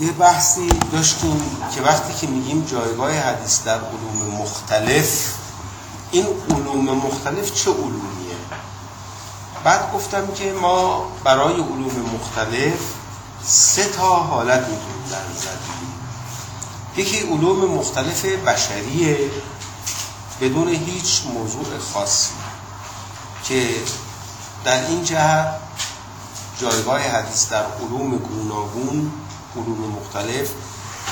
یه بحثی داشتیم که وقتی که میگیم جایگاه حدیث در علوم مختلف این علوم مختلف چه علومیه؟ بعد گفتم که ما برای علوم مختلف سه تا حالت می‌تونیم در نظر یکی علوم مختلف بشریه بدون هیچ موضوع خاصی که در این جهت جایگاه حدیث در علوم گوناگون علوم مختلف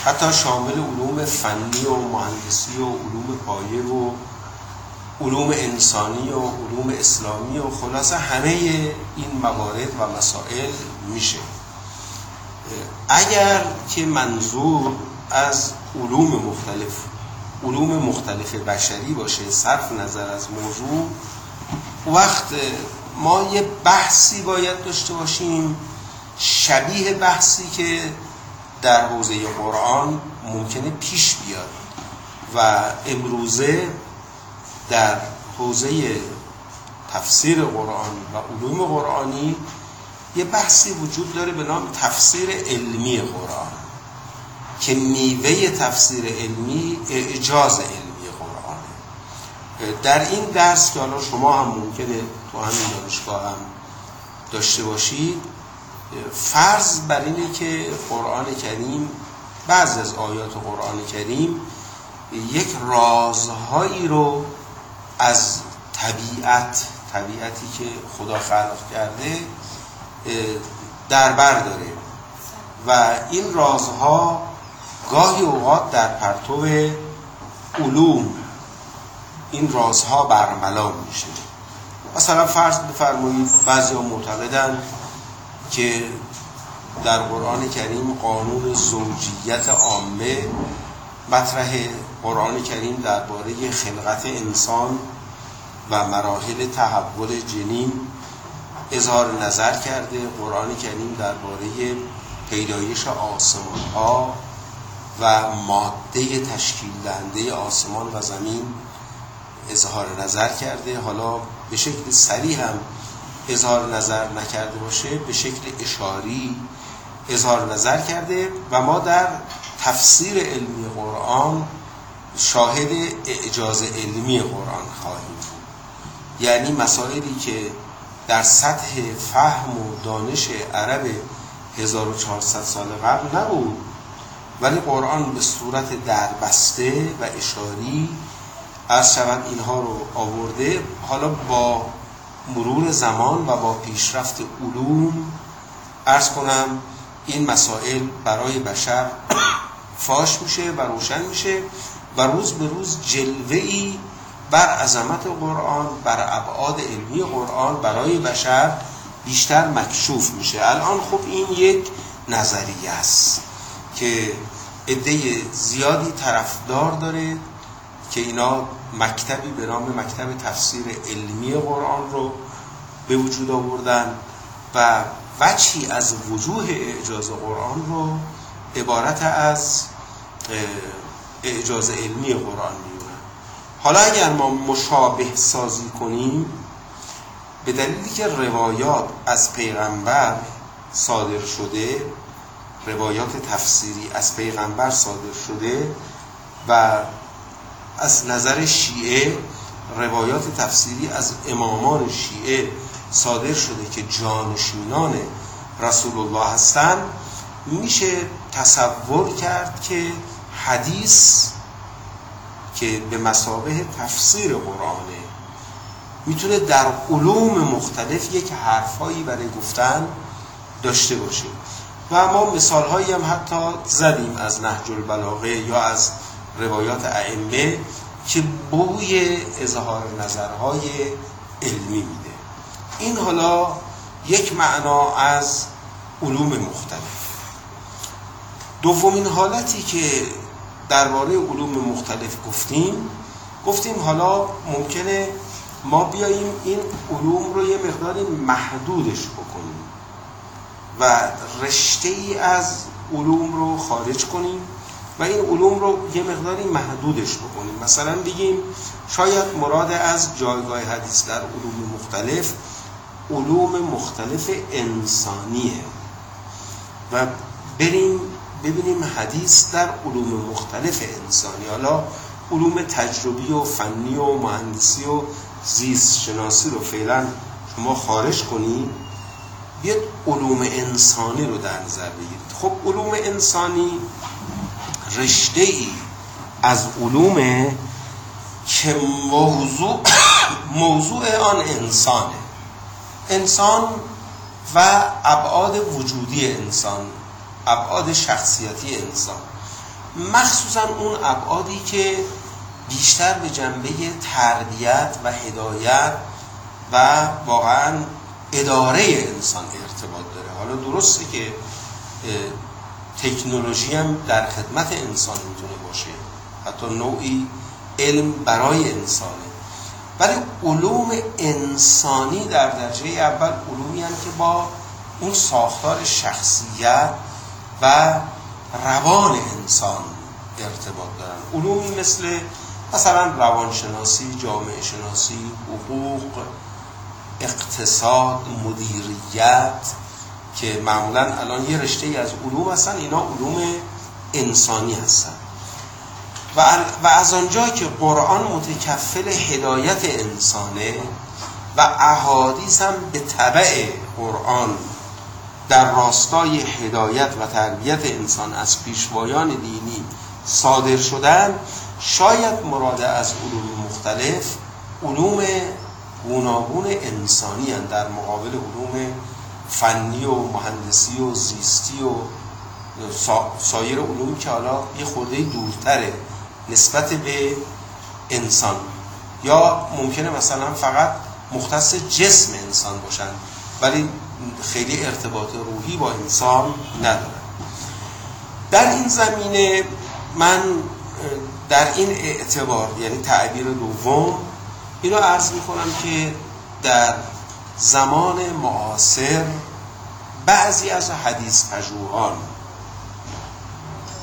حتی شامل علوم فنی و مهندسی و علوم پایه و علوم انسانی و علوم اسلامی و خلاصه همه این موارد و مسائل میشه. اگر که منظور از علوم مختلف علوم مختلف بشری باشه صرف نظر از موضوع وقت ما یه بحثی باید داشته باشیم شبیه بحثی که در حوزه قرآن ممکنه پیش بیاد و امروزه در حوزه تفسیر قرآن و علوم قرآنی یه بحثی وجود داره به نام تفسیر علمی قرآن که میوه تفسیر علمی اعجاز علمی قرآنه. در این درس که حالا شما هم ممکنه تو همین دانشگاه هم داشته باشید فرض بر اینه که قرآن کریم بعض از آیات قرآن کریم یک رازهایی رو از طبیعت طبیعتی که خدا خلق کرده در بر داره. و این رازها گاهی اوقات در پرتو علوم این رازها برملا میشه. مثلا فرض بفرمایید بعضی معتقدن که در قرآن کریم قانون زوجیت عامه مطرح قرآن کریم درباره خلقت انسان و مراحل تحول جنین اظهار نظر کرده. قرآن کریم درباره پیدایش آسمان ها و ماده تشکیل دهنده آسمان و زمین اظهار نظر کرده. حالا به شکل سریع هم اظهار نظر نکرده باشه به شکل اشاری اظهار نظر کرده و ما در تفسیر علمی قرآن شاهد اعجاز علمی قرآن خواهیم بود. یعنی مسائلی که در سطح فهم و دانش عرب 1400 سال قبل نبود ولی قرآن به صورت دربسته و اشاری از شود اینها رو آورده حالا با مرور زمان و با پیشرفت علوم ارز کنم این مسائل برای بشر فاش میشه و روشن میشه و روز به روز جلوه ای بر عظمت قرآن بر ابعاد علمی قرآن برای بشر بیشتر مکشوف میشه. الان خب این یک نظریه است که عده زیادی طرفدار داره که اینا مکتبی به نام مکتب تفسیر علمی قرآن رو به وجود آوردن و وجهی از وجوه اعجاز قرآن رو عبارت از اعجاز علمی قرآن می‌دونن حالا اگر ما مشابه سازی کنیم به دلیلی که روایات از پیغمبر صادر شده روایات تفسیری از پیغمبر صادر شده و از نظر شیعه روایات تفسیری از امامان شیعه صادر شده که جانشینان رسول الله هستند میشه تصور کرد که حدیث که به مسابه تفسیر قرآنه می‌تونه در علوم مختلف یک حرفهایی برای گفتن داشته باشه. و ما مثال هایی هم حتی زدیم از نهج البلاغه یا از روایات ائمه که بوی اظهار نظرهای علمی میده. این حالا یک معنا از علوم مختلف. دومین حالتی که درباره علوم مختلف گفتیم گفتیم حالا ممکنه ما بیاییم این علوم رو یه مقداری محدودش بکنیم و رشته ای از علوم رو خارج کنیم. و این علوم رو یه مقداری محدودش بکنیم. مثلا بگیم شاید مراد از جایگاه حدیث در علوم مختلف علوم مختلف انسانیه و بریم ببینیم حدیث در علوم مختلف انسانی. حالا علوم تجربی و فنی و مهندسی و زیست شناسی رو فعلا شما خارج کنید. بیاد علوم انسانی رو در نظر بگیرید. خب علوم انسانی رشته ای از علومه که موضوع موضوع آن انسانه. انسان و ابعاد وجودی انسان ابعاد شخصیتی انسان. مخصوصا اون ابعادی که بیشتر به جنبه تربیت و هدایت و واقعا اداره انسان ارتباط داره. حالا درسته که تکنولوژی هم در خدمت انسان می‌تونه باشه. حتی نوعی علم برای انسانه. ولی علوم انسانی در درجه اول علومی هم که با اون ساختار شخصیت و روان انسان ارتباط دارن. علومی مثل مثلا روانشناسی، جامعه شناسی، حقوق، اقتصاد، مدیریت که معمولا الان یه رشته از علوم هستن اینا علوم انسانی هستن. و از آنجا که قرآن متکفل هدایت انسانه و احادیث هم به طبع قرآن در راستای هدایت و تربیت انسان از پیشوایان دینی صادر شدن شاید مراد از علوم مختلف علوم گوناگون انسانی در مقابل علوم فنی و مهندسی و زیستی و سایر علوم که حالا یه خورده دورتره نسبت به انسان. یا ممکنه مثلا فقط مختص جسم انسان باشن ولی خیلی ارتباط روحی با انسان ندارن. در این زمینه من در این اعتبار یعنی تعبیر دوم اینو عرض می‌کنم که در زمان معاصر بعضی از حدیث پژوهان.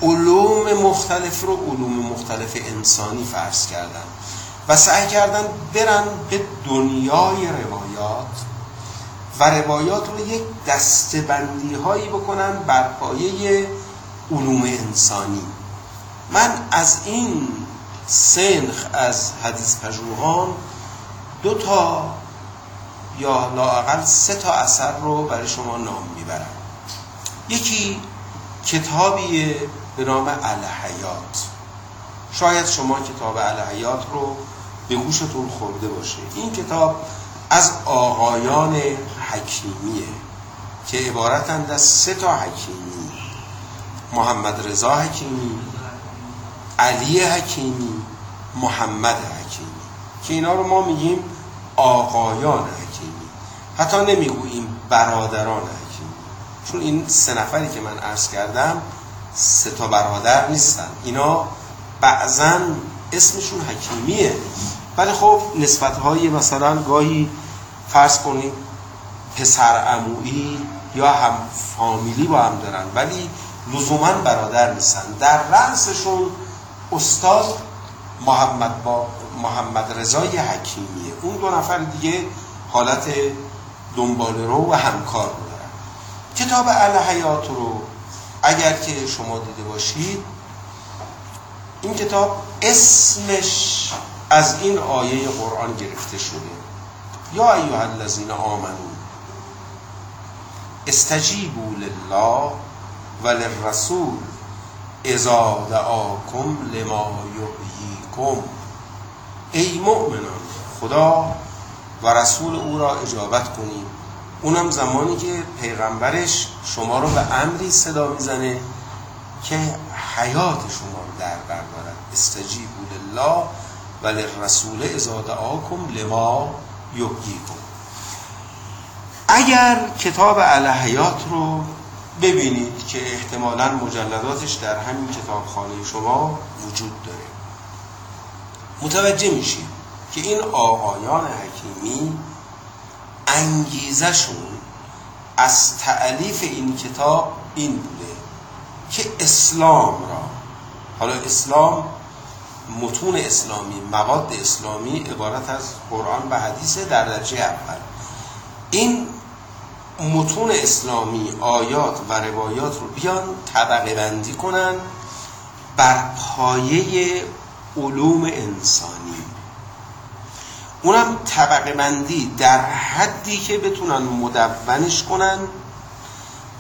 علوم مختلف رو علوم مختلف انسانی فرض کردن و سعی کردن برن به دنیای روایات و روایات رو یک دستبندی هایی بکنن بر پایه علوم انسانی. من از این سنخ از حدیث پژوهان دو تا یا لاقل سه تا اثر رو برای شما نام می‌برم. یکی کتابی به نام الحیات. شاید شما کتاب الحیات رو به گوشتون خورده باشه. این کتاب از آقایان حکیمیه که عبارتند از سه تا حکیمی. محمد رضا حکیمی علی حکیمی محمد حکیمی. که اینا رو ما میگیم آقایان حکیمی. حتی نمی‌گوییم برادران حکیمی چون این سه نفری که من عرض کردم سه تا برادر نیستن. اینا بعضا اسمشون حکیمیه. ولی خب نسبت های مثلا گاهی فرض کنیم پسر یا هم فامیلی با هم دارن ولی لزوما برادر نیستن. در رأسشون استاد محمد با محمد رضای حکیمیه. اون دو نفر دیگه حالت دنبال رو و همکار رو دارن کتاب الحیات رو اگر که شما دیده باشید این کتاب اسمش از این آیه قرآن گرفته شده. یا ایها الذین آمنو استجیبوا لله و للرسول اذا دعاکم لما یحییکم. ای مؤمنان خدا و رسول او را اجابت کنید اونم زمانی که پیغمبرش شما رو به امری صدا می‌زنه که حیات شما رو در بر دارد. استجیبوا لله و للرسول اذا دعاکم لما یحییکم اگر کتاب الحیات رو ببینید که احتمالا مجلداتش در همین کتابخانه شما وجود داره متوجه میشید. که این آقایان حکیمی انگیزشون از تعلیف این کتاب این بوده که اسلام را حالا اسلام متون اسلامی مواد اسلامی عبارت از قرآن و حدیث در درجه اول. این متون اسلامی آیات و روایات رو بیان طبقه بندی کنن بر پایه علوم انسانی. اونم طبقه بندی در حدی که بتونن مدونش کنن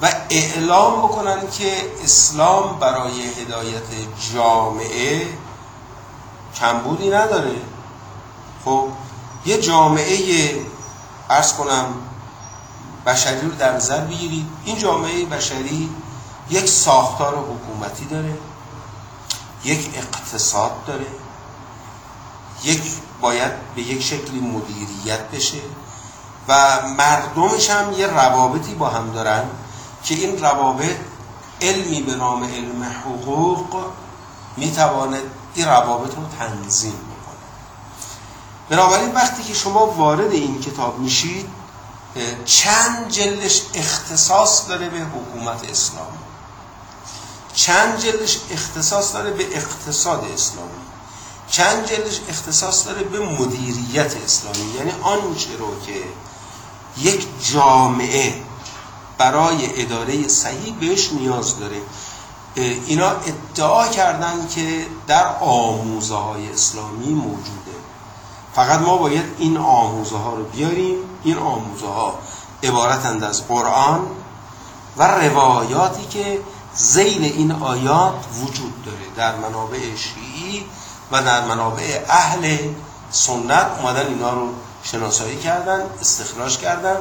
و اعلام بکنن که اسلام برای هدایت جامعه کمبودی نداره. خب یه جامعه ارز کنم بشری رو در نظر بگیرید این جامعه بشری یک ساختار حکومتی داره یک اقتصاد داره یک باید به یک شکلی مدیریت بشه و مردمش هم یه روابطی با هم دارن که این روابط علمی به نام علم حقوق می‌تواند این روابط رو تنظیم بکنه. بنابراین وقتی که شما وارد این کتاب میشید چند جلدش اختصاص داره به حکومت اسلام چند جلدش اختصاص داره به اقتصاد اسلامی؟ چند جلدش اختصاص داره به مدیریت اسلامی. یعنی آنچه رو که یک جامعه برای اداره صحیح بهش نیاز داره اینا ادعا کردن که در آموزه های اسلامی موجوده. فقط ما باید این آموزه ها رو بیاریم این آموزه ها عبارتند از قرآن و روایاتی که زیل این آیات وجود داره. در منابع شیعی و در منابع اهل سنت اومدن اینا رو شناسایی کردن استخراج کردن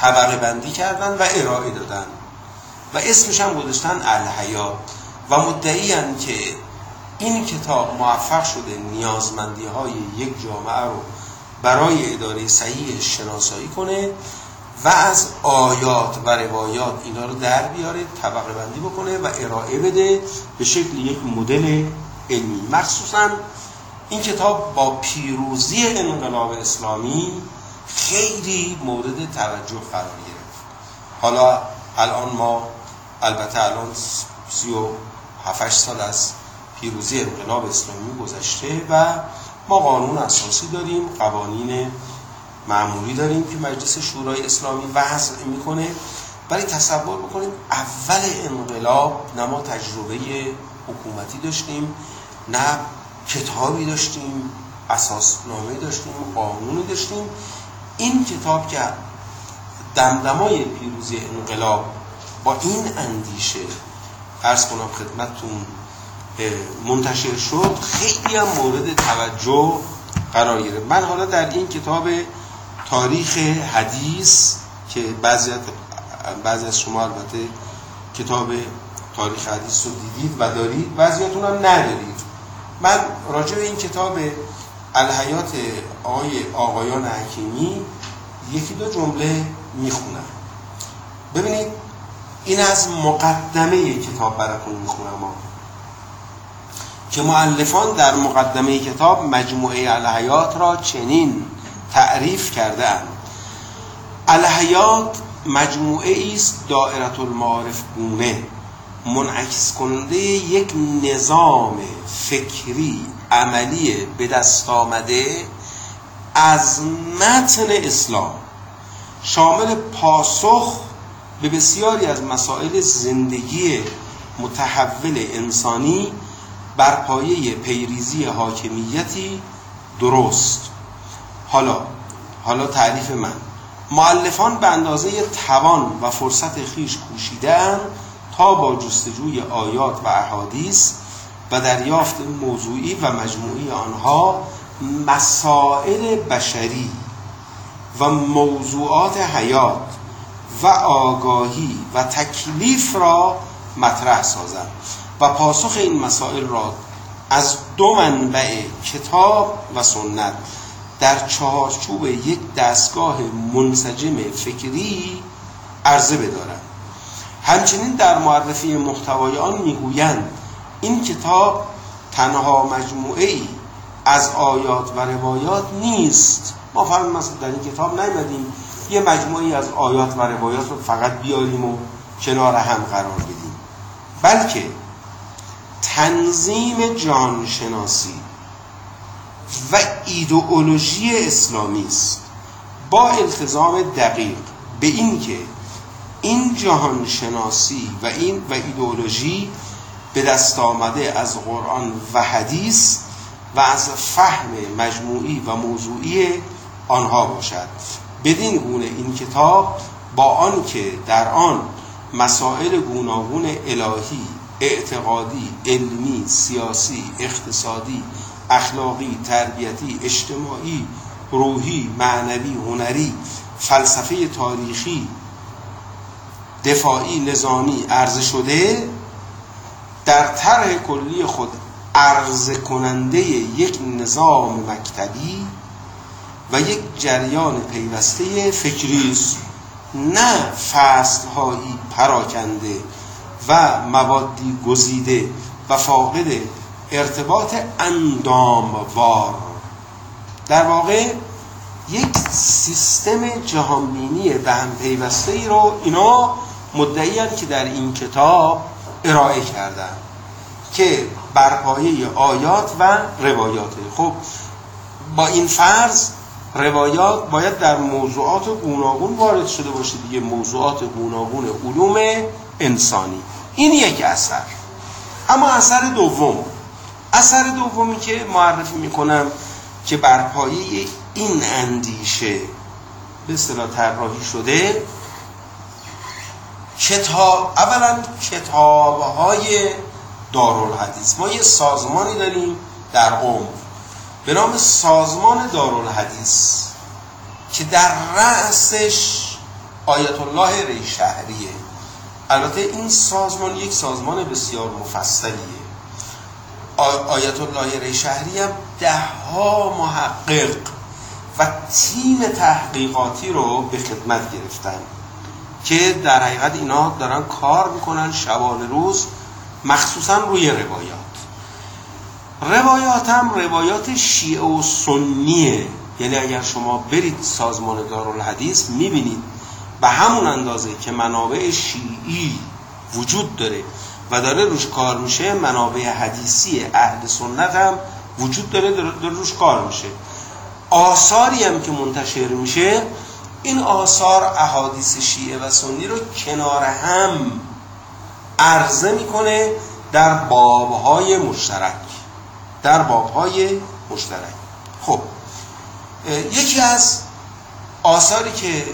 طبقه بندی کردن و ارائه دادن. و اسمش هم گذاشتن الحیات. و مدعی که این کتاب موفق شده نیازمندی های یک جامعه رو برای اداره صحیح شناسایی کنه و از آیات و روایات اینا رو در بیاره طبقه بندی بکنه و ارائه بده به شکل یک مدل علمی. مخصوصا این کتاب با پیروزی انقلاب اسلامی خیلی مورد توجه قرار گرفت. حالا الان ما البته الان سی و هفتش سال از پیروزی انقلاب اسلامی گذشته و ما قانون اساسی داریم قوانین معمولی داریم که مجلس شورای اسلامی وضع می‌کنه. ولی تصور بکنیم اول انقلاب نه ما تجربه حکومتی داشتیم نه کتابی داشتیم اساسنامه داشتیم قانونی داشتیم. این کتاب که دمدمای پیروزی انقلاب با این اندیشه ارز کنم خدمتتون منتشر شد خیلی هم مورد توجه قرار گرفت. من حالا در این کتاب تاریخ حدیث که بعضی بعضی از شما البته کتاب تاریخ حدیث رو دیدید و دارید؟ بعضیاتون هم ندارید. من راجع به این کتاب الحیات آقای آقایان حکیمی یکی دو جمله می‌خونم. ببینید این از مقدمه کتاب براتون می‌خونم که معلفان در مقدمه کتاب مجموعه الحیات را چنین تعریف کرده اند الحیات مجموعه است دائرت المعارف گونه. منعکس کننده یک نظام فکری عملی به دست آمده از متن اسلام. شامل پاسخ به بسیاری از مسائل زندگی متحول انسانی بر پایه پیریزی حاکمیتی درست. حالا حالا تعریف من. معلفان به اندازه توان و فرصت خیش کوشیدن تا با جستجوی آیات و احادیث و دریافت موضوعی و مجموعی آنها مسائل بشری و موضوعات حیات و آگاهی و تکلیف را مطرح سازند. و پاسخ این مسائل را از دو منبع کتاب و سنت در چهارچوب یک دستگاه منسجم فکری عرضه بدارند همچنین در معرفی محتوای آن می‌گویند این کتاب تنها مجموعه ای از آیات و روایات نیست. ما فهم مثلا در این کتاب نیمدیم یه مجموعی از آیات و روایات رو فقط بیاریم و کنار هم قرار بدیم. بلکه تنظیم جانشناسی و ایدئولوژی اسلامی است. با التزام دقیق به اینکه این جهان شناسی و این و ایدئولوژی به دست آمده از قرآن و حدیث و از فهم مجموعی و موضوعی آنها باشد. بدین گونه این کتاب با آنکه در آن مسائل گوناگون الهی اعتقادی علمی سیاسی اقتصادی اخلاقی تربیتی اجتماعی روحی معنوی هنری فلسفه تاریخی دفاعی نظامی عرضه شده در طرح کلی خود عرضه کننده یک نظام مکتبی و یک جریان پیوسته فکری نه فصل هایی پراکنده و موادی گزیده و فاقد ارتباط انداموار. در واقع یک سیستم جهانبینی به هم پیوسته ای رو اینا مدعیان که در این کتاب ارائه کردن که بر پایه آیات و روایات. خب با این فرض روایات باید در موضوعات گوناگون وارد شده باشه دیگه. موضوعات گوناگون علوم انسانی. این یک اثر. اما اثر دوم. اثر دومی که معرفی می‌کنم که بر پایه این اندیشه به اصطلاح طراحی شده کتاب اولا کتاب های دارالحدیث. ما یه سازمانی داریم در قوم. به نام سازمان دارالحدیث که در رأسش آیت الله ریشهریه. البته این سازمان یک سازمان بسیار مفصلیه. آیت الله ریشهری هم ده ها محقق و تیم تحقیقاتی رو به خدمت گرفتن. که در حقیقت اینا دارن کار می‌کنن شبان روز مخصوصا روی روایات. روایات هم روایات شیعه و سنیه. یعنی اگر شما برید سازمان دارالحدیث می‌بینید به همون اندازه که منابع شیعی وجود داره و داره روش کار میشه منابع حدیثی اهل سنت هم وجود داره داره روش کار میشه. آثاری هم که منتشر میشه این آثار احادیث شیعه و سنی رو کنار هم عرضه می‌کنه در بابهای مشترک در بابهای مشترک. خب یکی از آثاری که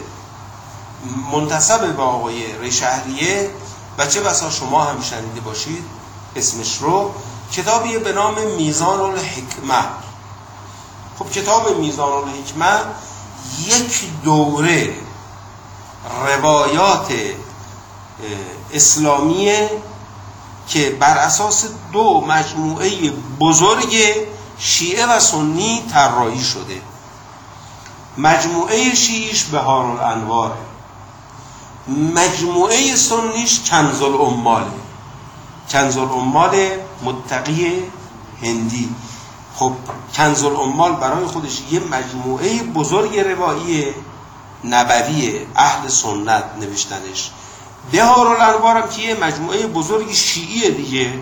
منتصب به آقای ریشهریه و چه بسا شما هم شنیده باشید اسمش رو کتابی به نام میزان الحکمه. خب کتاب میزان الحکمه یک دوره روایات اسلامیه که بر اساس دو مجموعه بزرگ شیعه و سنی طراحی شده. مجموعه شیعش بهار الانواره مجموعه سنیش کنز الاماله کنز الامال متقی هندی. خب کنز الامال برای خودش یه مجموعه بزرگ روایی نبوی اهل سنت نوشتنش. بهار الانوارم که یه مجموعه بزرگ شیعی دیگه.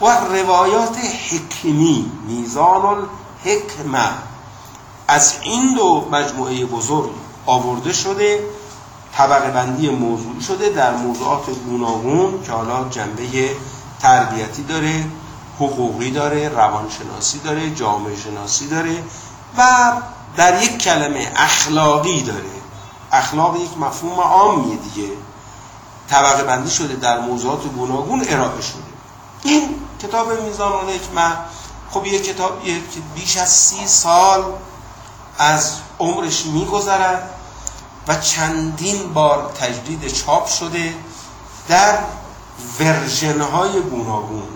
و روایات حکمی میزان الحکمه از این دو مجموعه بزرگ آورده شده طبقه بندی موضوعی شده در موضوعات گوناگون که حالا جنبه تربیتی داره. حقوقی داره روانشناسی داره جامعه شناسی داره و در یک کلمه اخلاقی داره. اخلاق یک مفهوم عامیه دیگه. طبقه بندی شده در موضوعات گوناگون ارائه شده. این کتاب میزان الحکمه خب یک کتاب که بیش از سی سال از عمرش میگذرد و چندین بار تجدید چاپ شده در ورژن های گوناگون.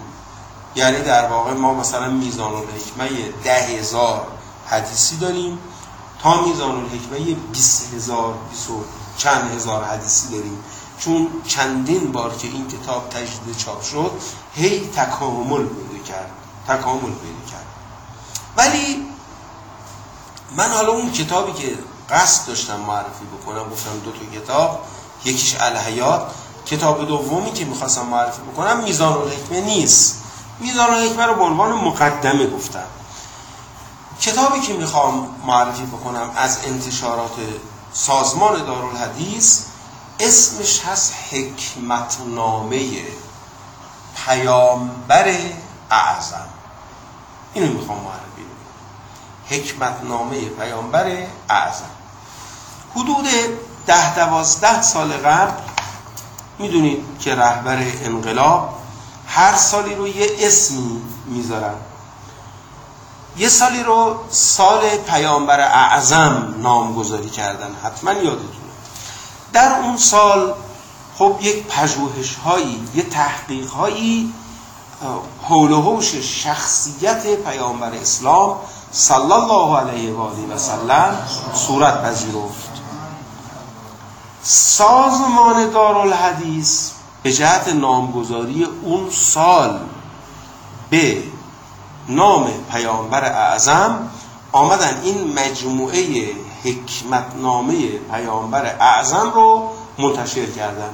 یعنی در واقع ما مثلا میزان الحکمه ده هزار حدیثی داریم تا میزان الحکمه بیست هزار بیست چند هزار حدیثی داریم. چون چندین بار که این کتاب تجدید چاپ شد هی تکامل پیدا کرد تکامل پیدا کرد. ولی من حالا اون کتابی که قصد داشتم معرفی بکنم گفتم دو تا کتاب یکیش الحیات. کتاب دومی که می‌خواستم معرفی بکنم میزان الحکمه نیست. میزان الحکمه رو به عنوان مقدمه گفتم کتابی که می‌خوام معرفی بکنم از انتشارات سازمان دارالحدیث اسمش هست حکمتنامه پیامبر اعظم. اینو می‌خوام معرفی حکمتنامه پیامبر اعظم. حدود ده دوازده سال قبل می‌دونید که رهبر انقلاب هر سالی رو یه اسمی می‌ذارن. یه سالی رو سال پیامبر اعظم نامگذاری کردن. حتما یادتونه. در اون سال خب یک پژوهش هایی یه تحقیق هایی حول و شخصیت پیامبر اسلام صلی الله علیه و آله و سلم صورت پذیرفت. سازمان دارالحدیث به جهت نامگذاری اون سال به نام پیامبر اعظم آمدن این مجموعه حکمتنامه پیامبر اعظم رو منتشر کردن.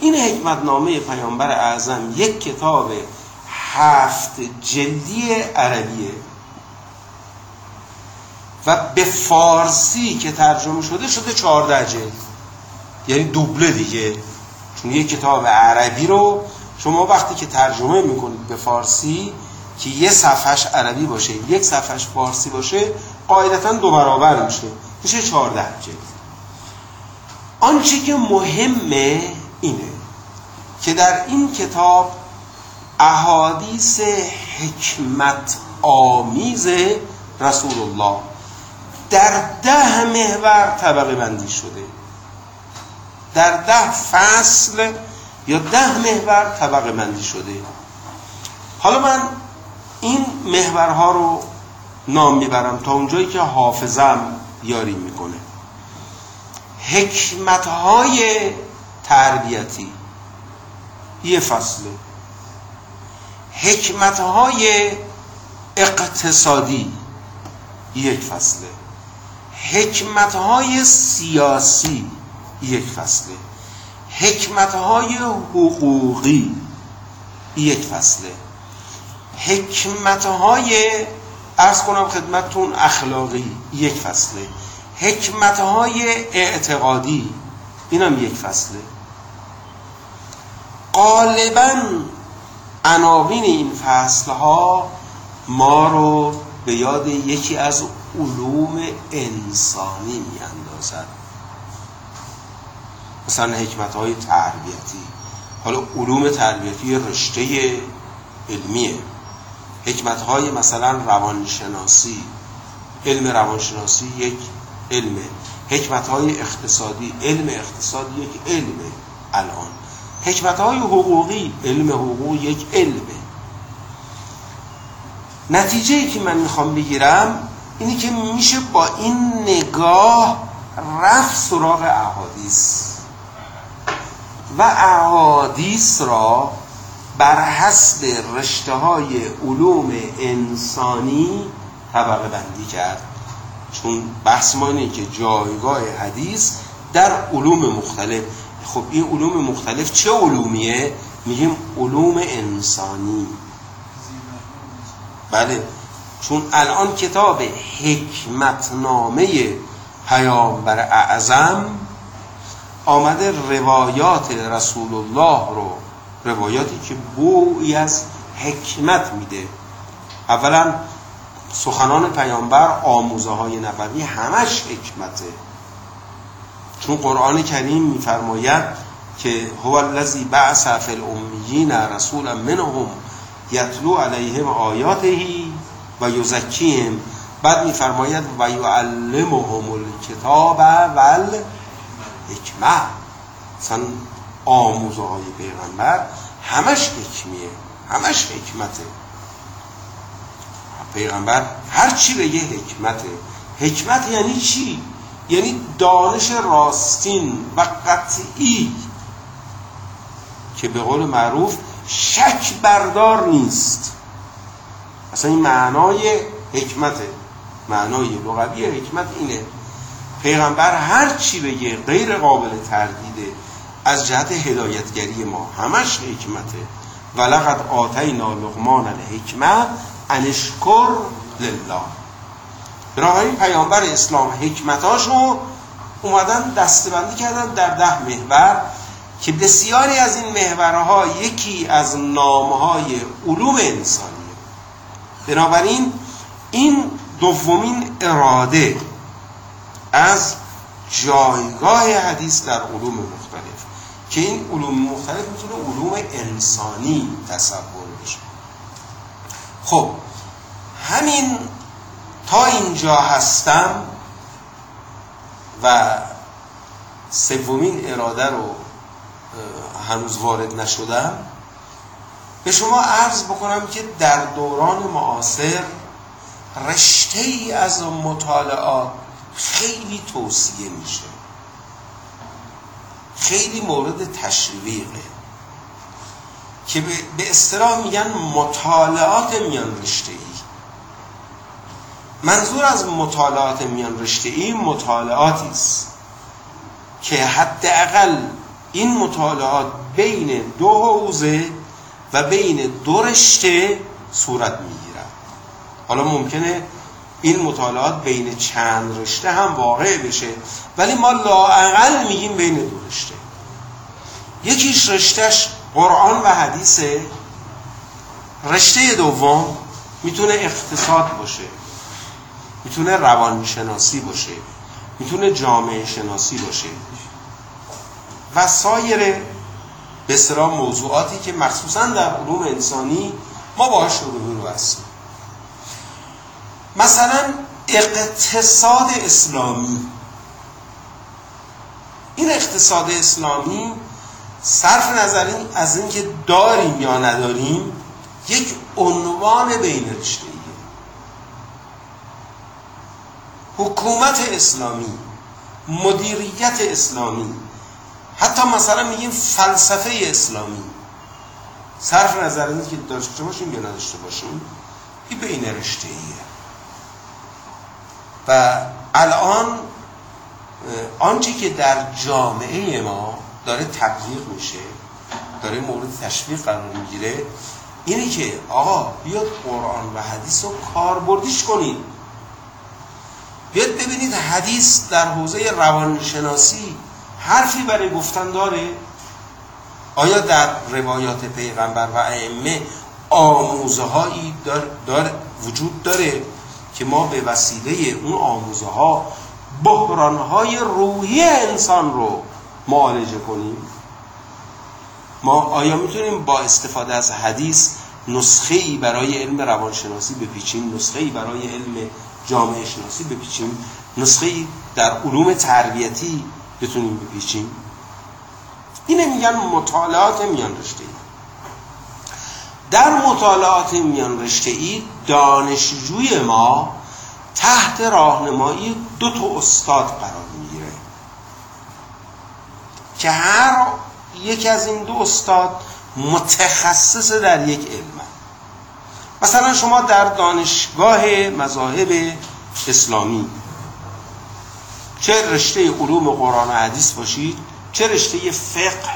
این حکمتنامه پیامبر اعظم یک کتاب هفت جلدی عربیه و به فارسی که ترجمه شده شده چهارده جلد. یعنی دوبله دیگه. یک کتاب عربی رو شما وقتی که ترجمه می‌کنید به فارسی که یه صفحش عربی باشه یک صفحش فارسی باشه قاعدتا دو برابر میشه. میشه چهارده جلد. آنچه که مهمه اینه که در این کتاب احادیث حکمت آمیز رسول الله در ده محور طبقه بندی شده. در ده فصل یا ده محور طبقه بندی شده. حالا من این محورها رو نام می‌برم تا اونجایی که حافظم یاری می‌کنه. حکمتهای تربیتی. یه فصله حکمتهای اقتصادی. یک فصله حکمتهای سیاسی. یک فصله. حکمتهای حقوقی. یک فصله. حکمتهای ارز کنم خدمتتون اخلاقی. یک فصله. حکمتهای اعتقادی. اینم یک فصله. غالبا عناوین این فصلها ما رو به یاد یکی از علوم انسانی میاندازد. مثلا حکمت های تربیتی. حالا علوم تربیتی رشته علمیه. حکمت های مثلا روانشناسی. علم روانشناسی یک علمه. حکمت های اقتصادی. علم اقتصادی یک علمه الان. حکمت های حقوقی. علم حقوق یک علمه. نتیجه که من می‌خوام بگیرم اینی که میشه با این نگاه رفت سراغ احادیث. و احادیث را بر حسب رشته های علوم انسانی طبقه بندی کرد. چون بحث که جایگاه حدیث در علوم مختلف. خب این علوم مختلف چه علومیه؟ میگیم علوم انسانی. بله. چون الان کتاب حکمتنامه پیامبر اعظم آمده روایات رسول الله رو روایاتی که بوی از حکمت میده. اولا سخنان پیامبر آموزه های نبوی همش حکمته. چون قرآن کریم میفرماید که هو الذی بعث فی الامیین رسولا منهم یتلو علیهم آیاته و یزکیهم. بعد میفرماید و یعلمهم الکتاب و حکمه. مثلا آموزه های پیغمبر همش حکمیه همش حکمته. پیغمبر هر چی بگه حکمته. حکمت یعنی چی؟ یعنی دانش راستین و قطعی که به قول معروف شک بردار نیست. اصلا این معنای حکمته. معنای لغوی حکمت اینه. پیغمبر هر چی بگه غیر قابل تردیده از جهت هدایتگری ما همش حکمته. ولقد آتینا لقمان الحکمه انشکر لله. برای پیامبر اسلام حکمتاشو اومدن دستبندی کردن در ده محور که بسیاری از این محورها یکی از نامهای علوم انسانیه. بنابراین این دومین اراده از جایگاه حدیث در علوم مختلف که این علوم مختلف می‌تونه علوم انسانی تصور بشه. خب همین تا اینجا هستم و سومین اراده رو هنوز وارد نشدم به شما عرض بکنم که در دوران معاصر رشته ای از مطالعات خیلی توصیه میشه. خیلی مورد تشویقه. که به اصطلاح میگن مطالعات میان رشته ای منظور از مطالعات میان رشته ای مطالعاتی است که حداقل این مطالعات بین دو حوزه و بین دو رشته صورت می‌گیرد. حالا ممکنه این مطالعات بین چند رشته هم واقع بشه. ولی ما لاعقل میگیم بین دو رشته. یکیش رشتهش قرآن و حدیثه. رشته دوم می‌تونه اقتصاد باشه. می‌تونه روانشناسی باشه. می‌تونه جامعه شناسی باشه. و سایر به موضوعاتی که مخصوصا در علوم انسانی ما باهاش رو هستیم. مثلا اقتصاد اسلامی. این اقتصاد اسلامی صرف نظر از اینکه داریم یا نداریم یک عنوان بین رشته حکومت اسلامی مدیریت اسلامی حتی مثلا میگیم فلسفه اسلامی. صرف نظر اینکه که داشته باشیم یا نداشته باشیم این بین رشته ایه و الان آنچه که در جامعه ما داره تبلیغ میشه داره مورد تشویق قرار می‌گیره اینه که آقا بیاد قرآن و حدیث رو کاربردیش کنید. بیاد ببینید حدیث در حوزه روانشناسی حرفی برای گفتن داره. آیا در روایات پیغمبر و ائمه آموزه هایی دار, دار وجود داره؟ که ما به وسیله اون آموزه ها بحران های روحی انسان رو معالجه کنیم. ما آیا می‌تونیم با استفاده از حدیث نسخه ای برای علم روانشناسی بپیچیم نسخه ای برای علم جامعه شناسی بپیچیم نسخه ای در علوم تربیتی بتونیم بپیچیم؟ اینه میگن مطالعات میان رشته. در مطالعات میان رشته ای دانشجوی ما تحت راهنمایی دو تا استاد قرار می‌گیره. که هر یک از این دو استاد متخصص در یک علم مثلا شما در دانشگاه مذاهب اسلامی چه رشته علوم قرآن و حدیث باشید چه رشته فقه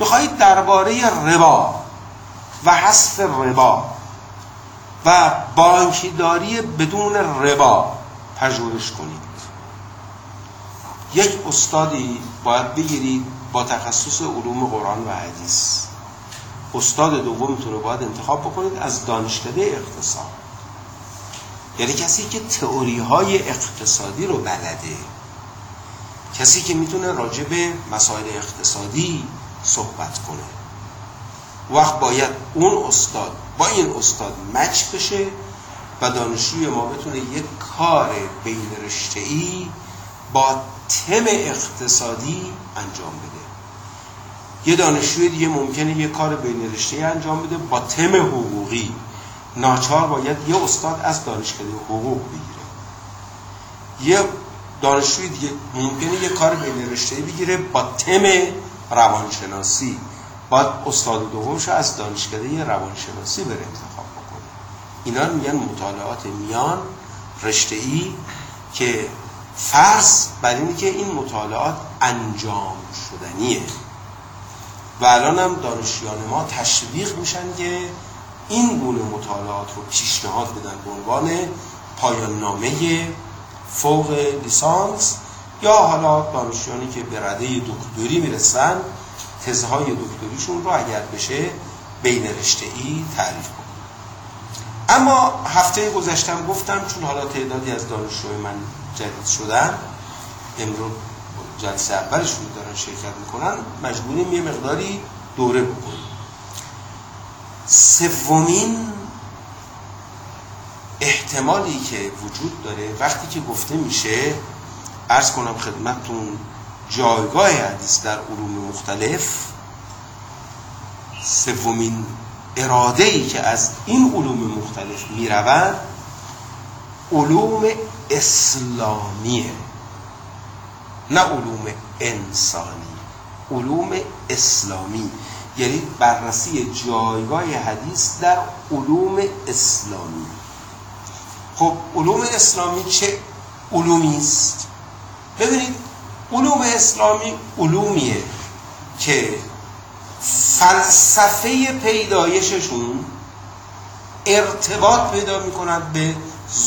بخواهید درباره ربا و حذف ربا و بانکیداری بدون ربا پژوهش کنید. یک استادی باید بگیرید با تخصص علوم قرآن و حدیث. استاد دومتون رو باید انتخاب بکنید از دانشکده اقتصاد. یعنی کسی که تئوری های اقتصادی رو بلده. کسی که می‌تونه راجع به مسائل اقتصادی صحبت کنه. وقت باید اون استاد با این استاد مچ بشه و دانشجوی ما بتونه یک کار بین ای با تم اقتصادی انجام بده. یه دانشجوی دیگه ممکنه یه کار بین رشته انجام بده با تم حقوقی. ناچار باید یه استاد از دانشکده حقوق بگیره. یه دانشجوی دیگه ممکنه یه کار بین رشته بگیره با تم روانشناسی. باید استاد دومش از دانشکده روانشناسی بره انتخاب بکنه. اینا میگن مطالعات میان رشته ای که فرض بر اینه که این مطالعات انجام شدنیه. و الان هم دانشیان ما تشویق میشن که این گونه مطالعات رو پیشنهاد بدن به عنوان پایان نامه فوق لیسانس یا حالا دانشجویانی که به رده دکتری می‌رسن تزهای دکتریشون رو اگر بشه بین رشته ای تعریف کن اما هفته گذشتم گفتم چون حالا تعدادی از دانشجوی من جدید شدن امروز جلسه اولشون دارن شرکت می‌کنن مجبوریم یه مقداری دوره بکنیم. سومین احتمالی که وجود داره وقتی که گفته میشه ارز کنم خدمتتون جایگاه حدیث در علوم مختلف سومین اراده ای که از این علوم مختلف می رود علوم اسلامیه نه علوم انسانی. علوم اسلامی یعنی بررسی جایگاه حدیث در علوم اسلامی. خب علوم اسلامی چه علومی است؟ ببینید علوم اسلامی علومیه که فلسفه پیدایششون ارتباط پیدا می به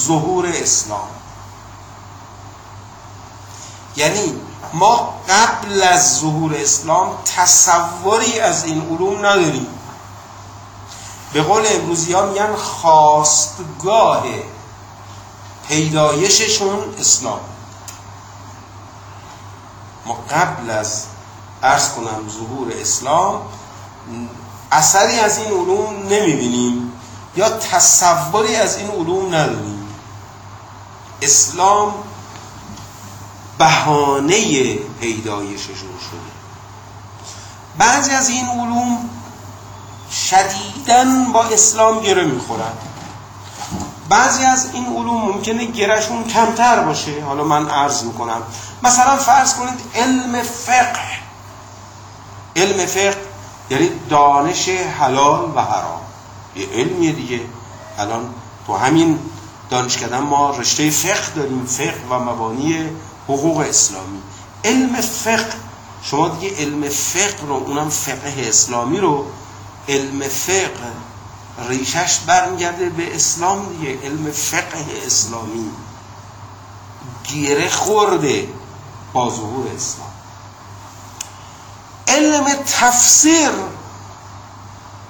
ظهور اسلام. یعنی ما قبل از ظهور اسلام تصوری از این علوم نداریم. به قول امروزی ها میگن خواستگاه پیدایششون اسلام. ما قبل از ارز کنم ظهور اسلام اثری از این علوم نمی‌بینیم یا تصوری از این علوم نداریم. اسلام بهانه پیدایششون شده. بعضی از این علوم شدیدن با اسلام گره می‌خورن. بعضی از این علوم ممکنه گرهشون کمتر باشه. حالا من عرض می‌کنم. مثلا فرض کنید علم فقه. علم فقه یعنی دانش حلال و حرام. یه علمیه دیگه. الان تو همین دانشکده ما رشته فقه داریم. فقه و مبانی حقوق اسلامی. علم فقه. شما دیگه علم فقه رو اونم فقه اسلامی رو علم فقه ریشش برمیگرده به اسلام دیگه علم فقه اسلامی. گیره خورده با ظهور اسلام. علم تفسیر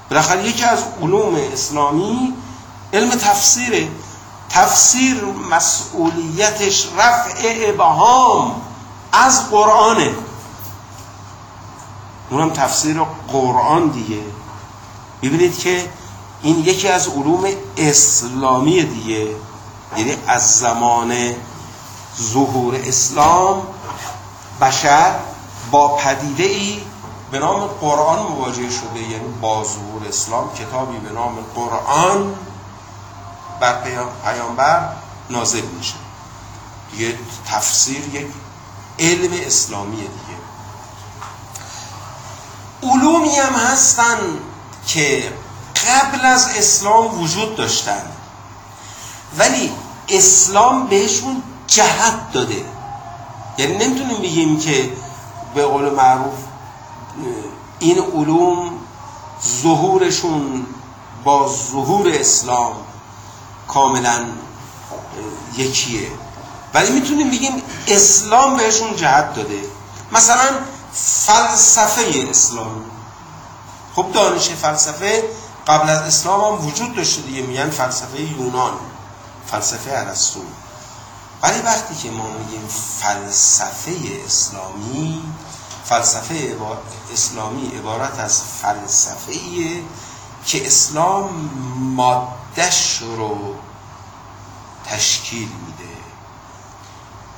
بالاخره یکی از علوم اسلامی علم تفسیره. تفسیر مسئولیتش رفع ابهام از قرآنه. اونم تفسیر قرآن دیگه. ببینید که این یکی از علوم اسلامی دیگه یعنی از زمان ظهور اسلام بشر با پدیده ای به نام قرآن مواجه شده یعنی با ظهور اسلام کتابی به نام قرآن بر پیامبر نازل میشه. دیگه تفسیر یک علم اسلامی دیگه. علومی هم هستن که قبل از اسلام وجود داشتن. ولی اسلام بهشون جهت داده. یعنی نمی‌تونیم بگیم که به قول معروف این علوم ظهورشون با ظهور اسلام کاملا یکیه. ولی می‌تونیم بگیم اسلام بهشون جهت داده. مثلا فلسفه اسلام. خب دانش فلسفه قبل از اسلام هم وجود داشته دیگه میگن فلسفه یونان فلسفه ارسطو. ولی وقتی که ما میگیم فلسفه اسلامی فلسفه اسلامی عبارت از فلسفه که اسلام مادش رو تشکیل میده.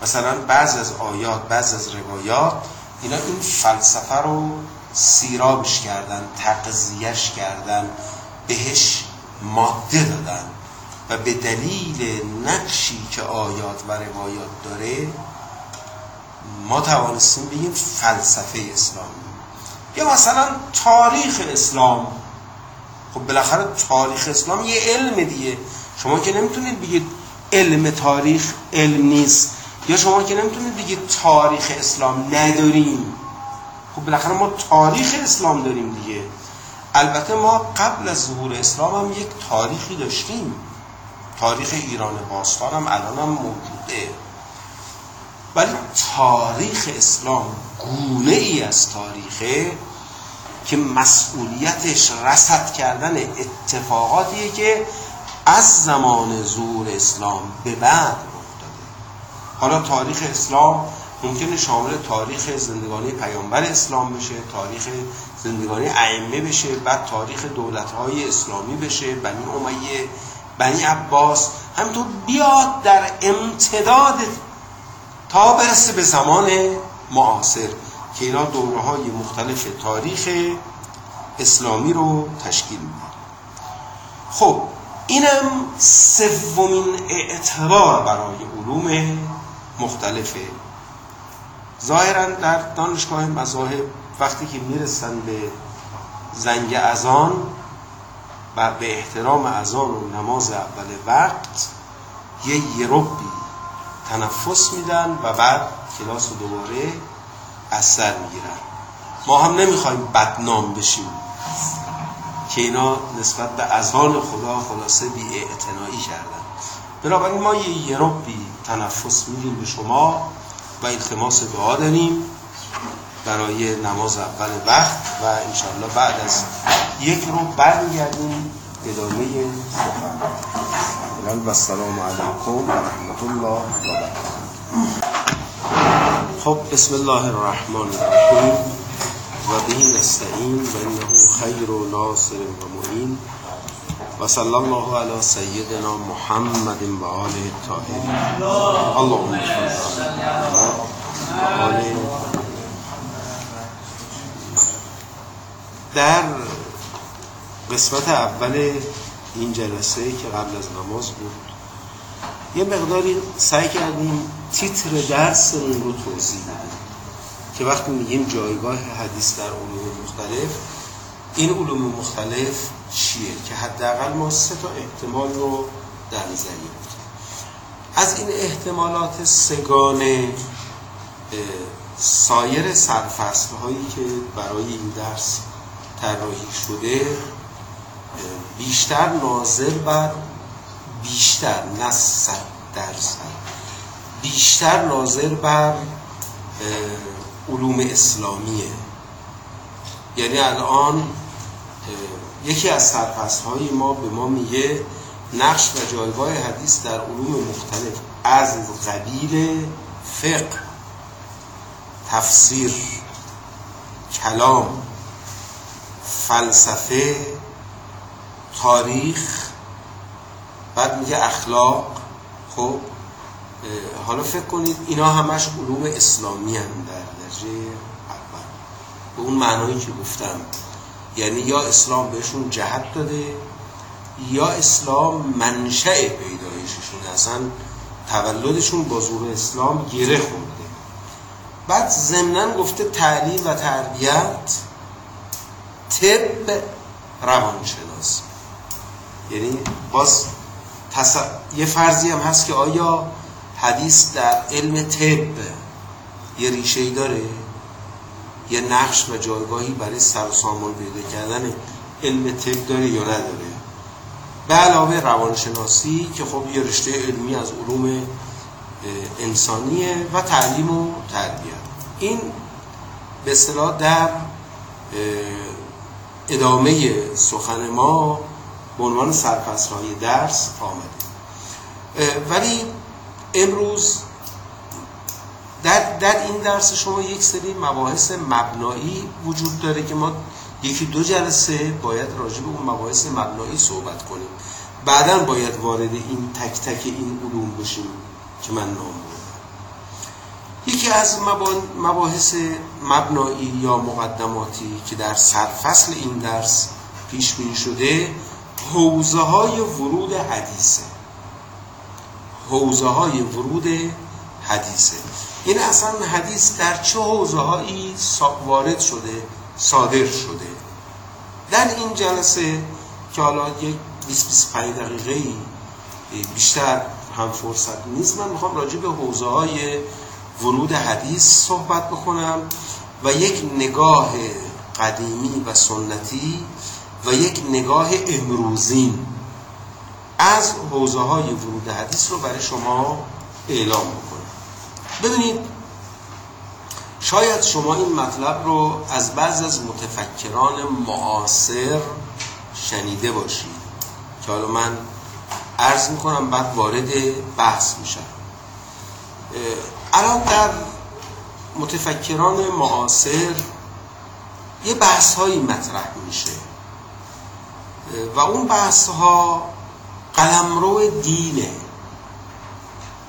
مثلا بعض از آیات بعض از روایات اینا این فلسفه رو سیرابش کردن تقضیهش کردن بهش ماده دادن و به دلیل نقشی که آیات و روایات داره ما توانستیم بگیم فلسفه اسلامی یا مثلا تاریخ اسلام. خب بالاخره تاریخ اسلام یه علم دیگه. شما که نمی‌تونید بگید علم تاریخ علم نیست. یا شما که نمی‌تونید بگید تاریخ اسلام نداریم. خب بالاخره ما تاریخ اسلام داریم دیگه. البته ما قبل از ظهور اسلام هم یک تاریخی داشتیم. تاریخ ایران باستان هم الان هم موجوده. ولی تاریخ اسلام گونه ای از تاریخه که مسئولیتش رسد کردن اتفاقاتیه که از زمان ظهور اسلام به بعد رخ داده حالا تاریخ اسلام ممکنه شامل تاریخ زندگانی پیامبر اسلام بشه تاریخ زندگانی ائمه بشه بعد تاریخ دولت‌های اسلامی بشه بنی امیه بنی عباس. همینطور بیاد در امتداد تا برسه به زمان معاصر که اینا دوره های مختلف تاریخ اسلامی رو تشکیل میده خب اینم سومین اعتبار برای علوم مختلفه ظاهرا در دانشگاه مذاهب وقتی که می‌رسن به زنگ اذان و به احترام اذان و نماز اول وقت یه یروبی تنفس میدن و بعد کلاس رو دوباره از سر می‌گیرن. ما هم نمی‌خوایم بدنام بشیم که اینا نسبت به اذان خدا خلاصه بی اعتنایی کردن. بنابراین ما یه یروبی تنفس میدیم به شما. و التماس دعا داریم برای نماز اول وقت و انشاءالله بعد از یک رو برمیگردیم ادامه سخن و السلام علیکم و رحمت الله و خب بسم الله الرحمن الرحیم و به نستعین و انه خیر و ناصر و معین. و صلی الله علی سیدنا محمد و آله الطاهرین اللهم در قسمت اول این جلسه که قبل از نماز بود یه مقداری سعی کردیم تیتر درس رو توضیح بدیم که وقتی میگیم جایگاه حدیث در علوم مختلف این علوم مختلف چیه که حداقل ما سه تا احتمال رو در نظر از این احتمالات سگانه سایر سرفصل هایی که برای این درس طراحی شده بیشتر ناظر بر بیشتر نه صد بیشتر ناظر بر علوم اسلامیه. یعنی الان یکی از سرپس های ما به ما میگه نقش و جایگاه حدیث در علوم مختلف از قبیل فقه تفسیر کلام فلسفه تاریخ بعد میگه اخلاق. خب حالا فکر کنید اینا همش علوم اسلامی هم در درجه اول. به اون معنایی که گفتم. یعنی یا اسلام بهشون جهت داده یا اسلام منشأ پیدایششون اصلا تولدشون با زور اسلام گره خورده. بعد ضمنا گفته تعلیم و تربیت طب روانشناسی یعنی باز یه فرضی هم هست که آیا حدیث در علم طب یه ریشه داره؟ یه نقش و جایگاهی برای سر و سامان پیدا کردن علم طب داره یا نداره؟ به علاوه روانشناسی که خب یه رشته علمی از علوم انسانیه و تعلیم و تربیت این به اصطلاح در ادامه سخن ما به عنوان های درس آمده. ولی امروز در, در این درس شما یک سری مباحث مبنایی وجود داره که ما یکی دو جلسه باید راجع به اون مباحث مبنایی صحبت کنیم. بعدا باید وارد این تک تک این علوم بشیم که من نام یکی از مباحث مبنایی یا مقدماتی که در سرفصل این درس پیش بینی شده حوزه های ورود حدیثه. حوزه های ورود حدیثه. این اصلا حدیث در چه حوزه هایی وارد شده صادر شده. در این جلسه که حالا یک 20-25 دقیقه بیشتر هم فرصت نیست من می‌خوام راجع به حوزه های ورود حدیث صحبت بکنم و یک نگاه قدیمی و سنتی و یک نگاه امروزین از حوزه های ورود حدیث رو برای شما اعلام ببینید شاید شما این مطلب رو از بعض از متفکران معاصر شنیده باشید که حالا من عرض می‌کنم بعد وارد بحث میشم. الان در متفکران معاصر یه بحث هایی مطرح میشه. و اون بحث ها قلمرو دینه.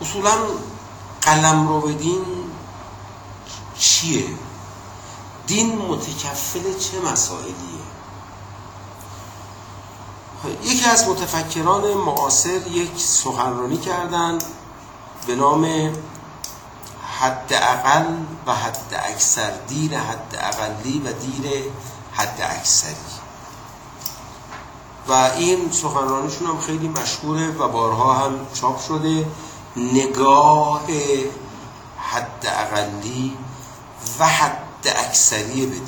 اصولا قلمرو دین چیه؟ دین متکفل چه مسائلیه؟ یکی از متفکران معاصر یک سخنرانی کردن به نام حد اقل و حد اکثر دین حد اقلی و دین حد اکثری و این سخنرانیشون هم خیلی مشهوره و بارها هم چاپ شده. نگاه حد اقلی و حد اکثری بدین.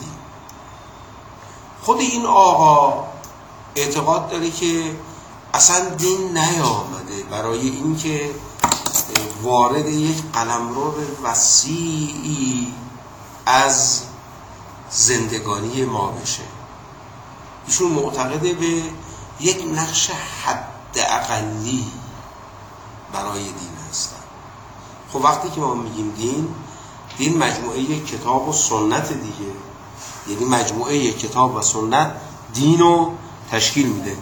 خود این آقا اعتقاد داره که اصلا دین نیامده برای اینکه وارد یک قلمرو وسیعی از زندگانی ما بشه. ایشون معتقده به یک نقش حد اقلی برای دین هستن. خب وقتی که ما میگیم دین دین مجموعه کتاب و سنت دیگه. یعنی مجموعه کتاب و سنت دین رو تشکیل میده.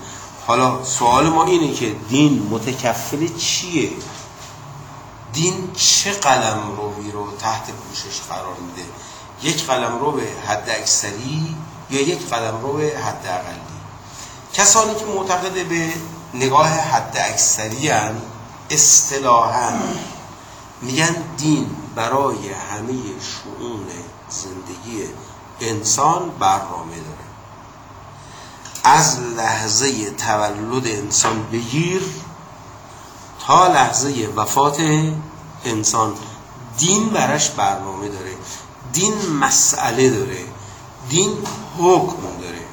حالا سوال ما اینه که دین متکفل چیه؟ دین چه قلم روی رو تحت پوشش قرار میده؟ یک قلم رو به حد اکثری یا یک قلم رو به حد اقلی؟ کسانی که معتقد به نگاه حد اکثری هن اصطلاحا میگن دین برای همه شعون زندگی انسان برنامه داره. از لحظه تولد انسان بگیر تا لحظه وفات انسان. دین برش برنامه داره. دین مسئله داره. دین حکم داره.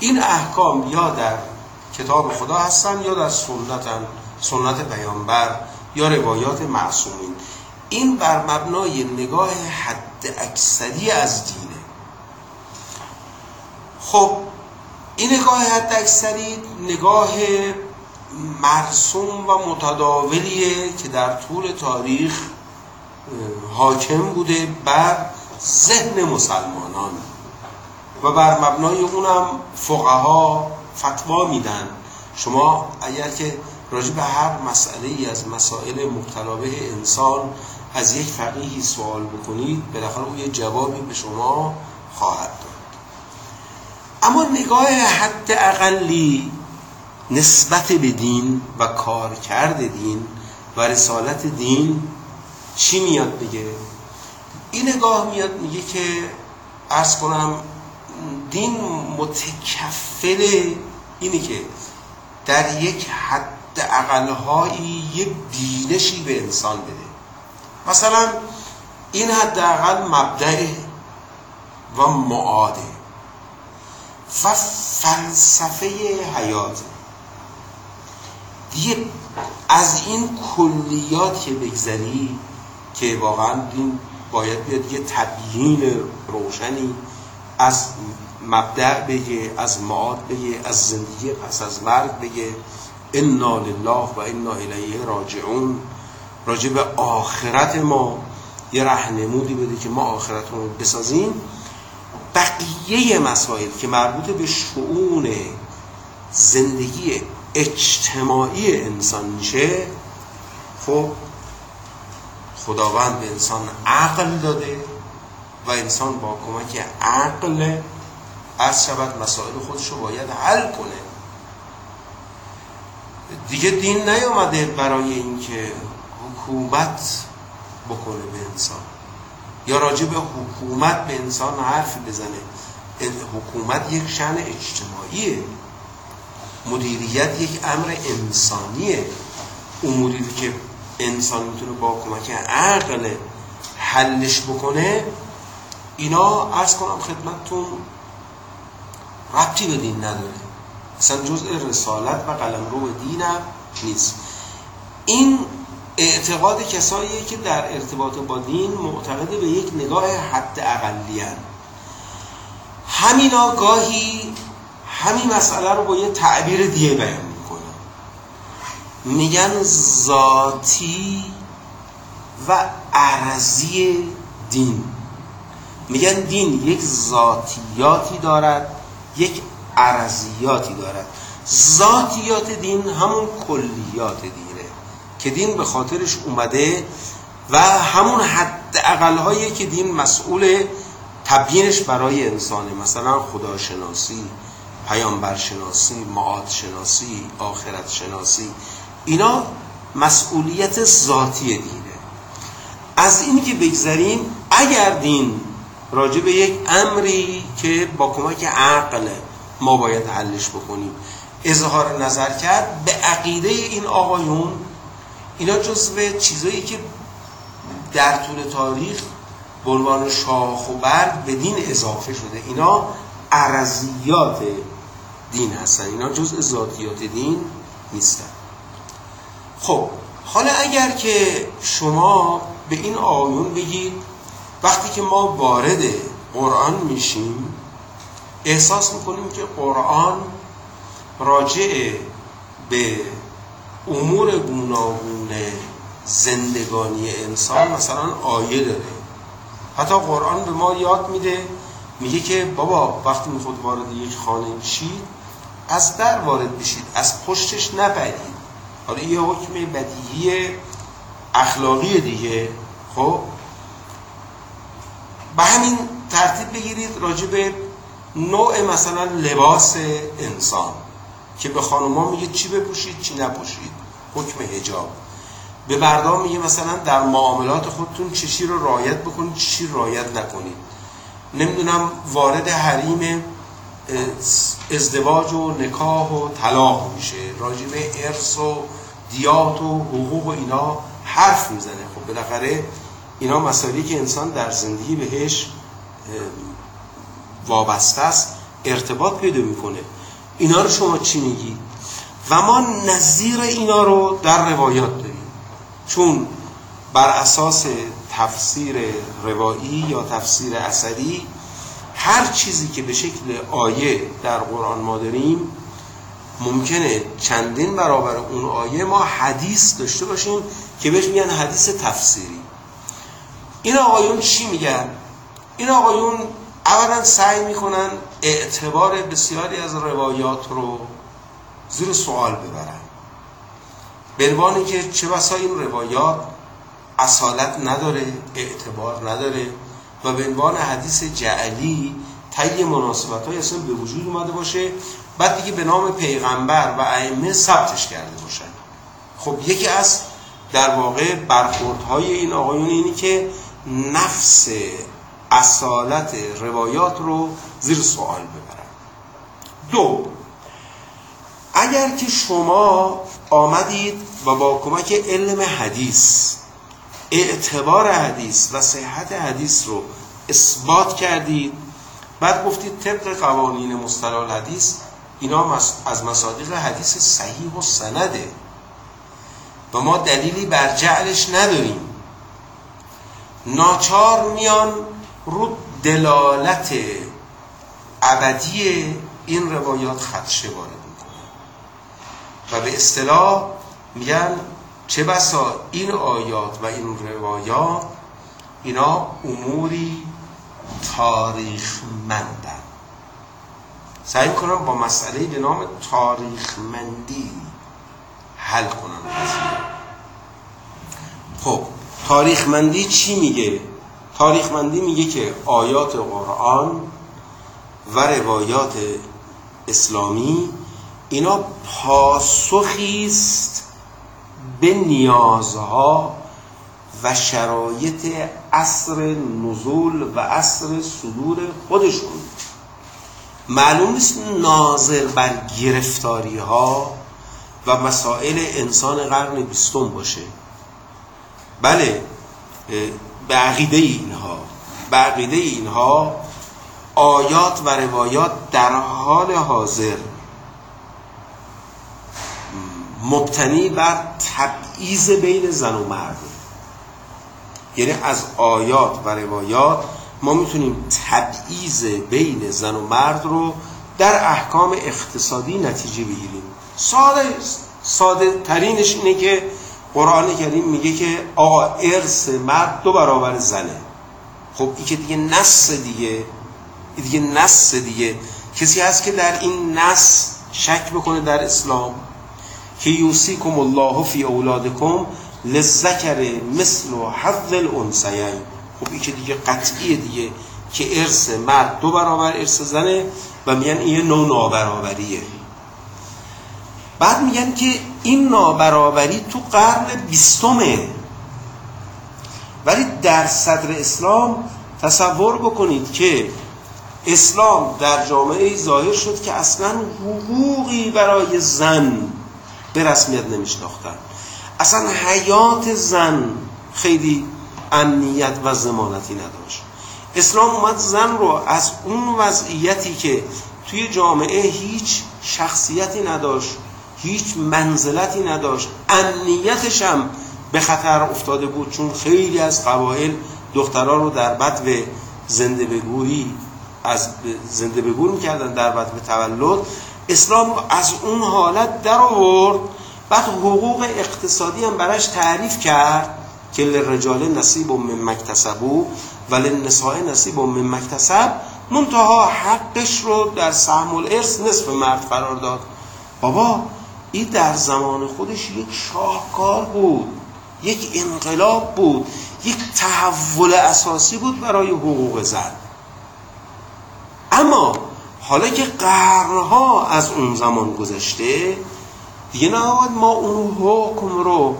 این احکام یا در کتاب خدا هستن یا در سنتن. سنت پیامبر یا روایات معصومین. این بر مبنای نگاه حد اکثری از دینه. خب این نگاه حد اکثری نگاه مرسوم و متداولیه که در طول تاریخ حاکم بوده بر ذهن مسلمانان و بر مبنای اونم فقها فتوا میدن. شما اگر که راجع به هر مسئله ای از مسائل مبتلا به انسان از یک فقیهی سوال بکنید بالاخره او یه جوابی به شما خواهد داد. اما نگاه حد اقلی نسبت به دین و کارکرد دین و رسالت دین چی میاد بگه این نگاه میاد میگه که ارز کنم دین متکفل اینی که در یک حد اقلهایی یک دینشی به انسان بده. مثلا این حداقل مبدع و معاده و فلسفه حیاته. دیگه از این کلیات که بگذری که واقعا دین باید بیاد یه تبیین روشنی از مبدع بگه از معاد بگه از زندگی پس از مرگ بگه. انا لله و انا الیه راجعون راجع به آخرت ما یه رهنمودی بده که ما آخرت رو بسازیم. بقیه مسائل که مربوط به شعون زندگی اجتماعی انسان میشه خب خداوند به انسان عقل داده و انسان با کمک عقل از شود مسائل خودش رو باید حل کنه. دیگه دین نیامده برای اینکه حکومت بکنه به انسان. یا راجع به حکومت به انسان حرف بزنه. حکومت یک شن اجتماعیه. مدیریت یک امر انسانیه. اموری که انسان می‌تونه با کمک عقل حلش بکنه اینا ارز کنم خدمتتون ربطی به دین نداره. اصلا جزء رسالت و قلم رو دینم نیست. این اعتقاد کسایی که در ارتباط با دین معتقد به یک نگاه حد اقلی همینا گاهی همین مسئله رو با یه تعبیر دیگه بیان می‌کنن. میگن ذاتی و عرضی دین. میگن دین یک ذاتیاتی دارد یک عرضیاتی دارد. ذاتیات دین همون کلیات دینه که دین به خاطرش اومده و همون حد اقلهایی که دین مسئول تبیینش برای انسانه. مثلا خداشناسی پیامبر شناسی معاد شناسی آخرت شناسی اینا مسئولیت ذاتی دینه. از این که بگذریم اگر دین راجع به یک امری که با کمک عقل ما باید حلش بکنیم. اظهار نظر کرد به عقیده این آقایون اینا جزو چیزایی که در طول تاریخ به عنوان شاخ و برگ به دین اضافه شده. اینا عرضیات دین هستن. اینا جزء ذاتیات دین نیستن. خب حالا اگر که شما به این آیون بگید وقتی که ما وارد قرآن میشیم احساس می‌کنیم که قرآن راجع به امور گوناگون زندگانی انسان مثلا آیه داره. حتی قرآن به ما یاد میده میگه که بابا وقتی می‌خواد وارد یک خانه میشید از در وارد بشید از پشتش نپرید حالا یه حکم بدیهی اخلاقی دیگه خب؟ به همین ترتیب بگیرید راجع به نوع مثلا لباس انسان که به خانوما میگه چی بپوشید چی نپوشید؟ حکم هجاب به مردم میگه مثلا در معاملات خودتون چی رو رایت بکنید چی رایت نکنید. نمی‌دونم وارد حریم ازدواج و نکاح و طلاق میشه. راجبه ارث و دیات و حقوق و اینا حرف می‌زنه. خب بالاخره اینا مسائلی که انسان در زندگی بهش وابسته است ارتباط پیدا می‌کنه. اینا رو شما چی میگی؟ و ما نظیر اینا رو در روایات داریم. چون بر اساس تفسیر روایی یا تفسیر اثری هر چیزی که به شکل آیه در قرآن ما داریم ممکنه چندین برابر اون آیه ما حدیث داشته باشیم که بهش میگن حدیث تفسیری. این آقایون چی میگن؟ این آقایون اولا سعی می‌کنن اعتبار بسیاری از روایات رو زیر سوال ببرن. بنوانی که چه بسا این روایات اصالت نداره اعتبار نداره و به عنوان حدیث جعلی طی مناسبت های اصلا به وجود اومده باشه بعد دیگه به نام پیغمبر و ائمه ثبتش کرده باشن. خب یکی از در واقع برخوردهای این آقایون اینی که نفس اصالت روایات رو زیر سوال ببرن دو اگر که شما آمدید و با کمک علم حدیث اعتبار حدیث و صحت حدیث رو اثبات کردید بعد گفتید طبق قوانین مستلال حدیث اینا از مصادیق حدیث صحیح و سنده و ما دلیلی بر جعلش نداریم. ناچار میان رو دلالت ابدی این روایات خدشه وارد می‌کنن و به اصطلاح میگن چه بسا این آیات و این روایات اینا اموری تاریخمندن. سعی کنم با مسئله به نام تاریخمندی حل کنم. خب تاریخمندی چی میگه؟ تاریخمندی میگه که آیات قرآن و روایات اسلامی اینا پاسخی است به نیازها و شرایط عصر نزول و عصر صدور خودشون. معلوم نیست ناظر بر گرفتاری ها و مسائل انسان قرن بیستم باشه. بله به عقیده اینها به عقیده اینها آیات و روایات در حال حاضر مبتنی بر تبعیض بین زن و مرد. یعنی از آیات و روایات ما می‌تونیم تبعیض بین زن و مرد رو در احکام اقتصادی نتیجه بگیریم. ساده ساده ترینش اینه که قرآن کریم میگه که آقا ارث مرد دو برابر زنه. خب این که دیگه نص دیگه دیگه نص دیگه. کسی هست که در این نص شک بکنه در اسلام؟ که یوسیکم الله فی اولادکم لذکر مثل و حظ الانسیین خب این که دیگه قطعیه دیگه که ارث مرد دو برابر ارث زنه و میگن این نوع نابرابریه. بعد میگن که این نابرابری تو قرن بیستمه. ولی در صدر اسلام تصور بکنید که اسلام در جامعه ظاهر شد که اصلا حقوقی برای زن به رسمیت نمیشناختن. اصلا حیات زن خیلی امنیت و زمانتی نداشت. اسلام اومد زن رو از اون وضعیتی که توی جامعه هیچ شخصیتی نداشت هیچ منزلتی نداشت. امنیتش هم به خطر افتاده بود چون خیلی از قبایل دخترها رو در بدو زنده بگویی از زنده بگوی می‌کردن در بدو تولد. اسلام از اون حالت در آورد. بعد حقوق اقتصادی هم براش تعریف کرد که لرجال نصیب من مکتسبو و للنساء نصیب من مکتسب منتها حقش رو در سهم الارث نصف مرد قرار داد. بابا این در زمان خودش یک شاهکار بود یک انقلاب بود یک تحول اساسی بود برای حقوق زن. اما حالا که قرنها از اون زمان گذشته دیگه نباید ما اون حکم رو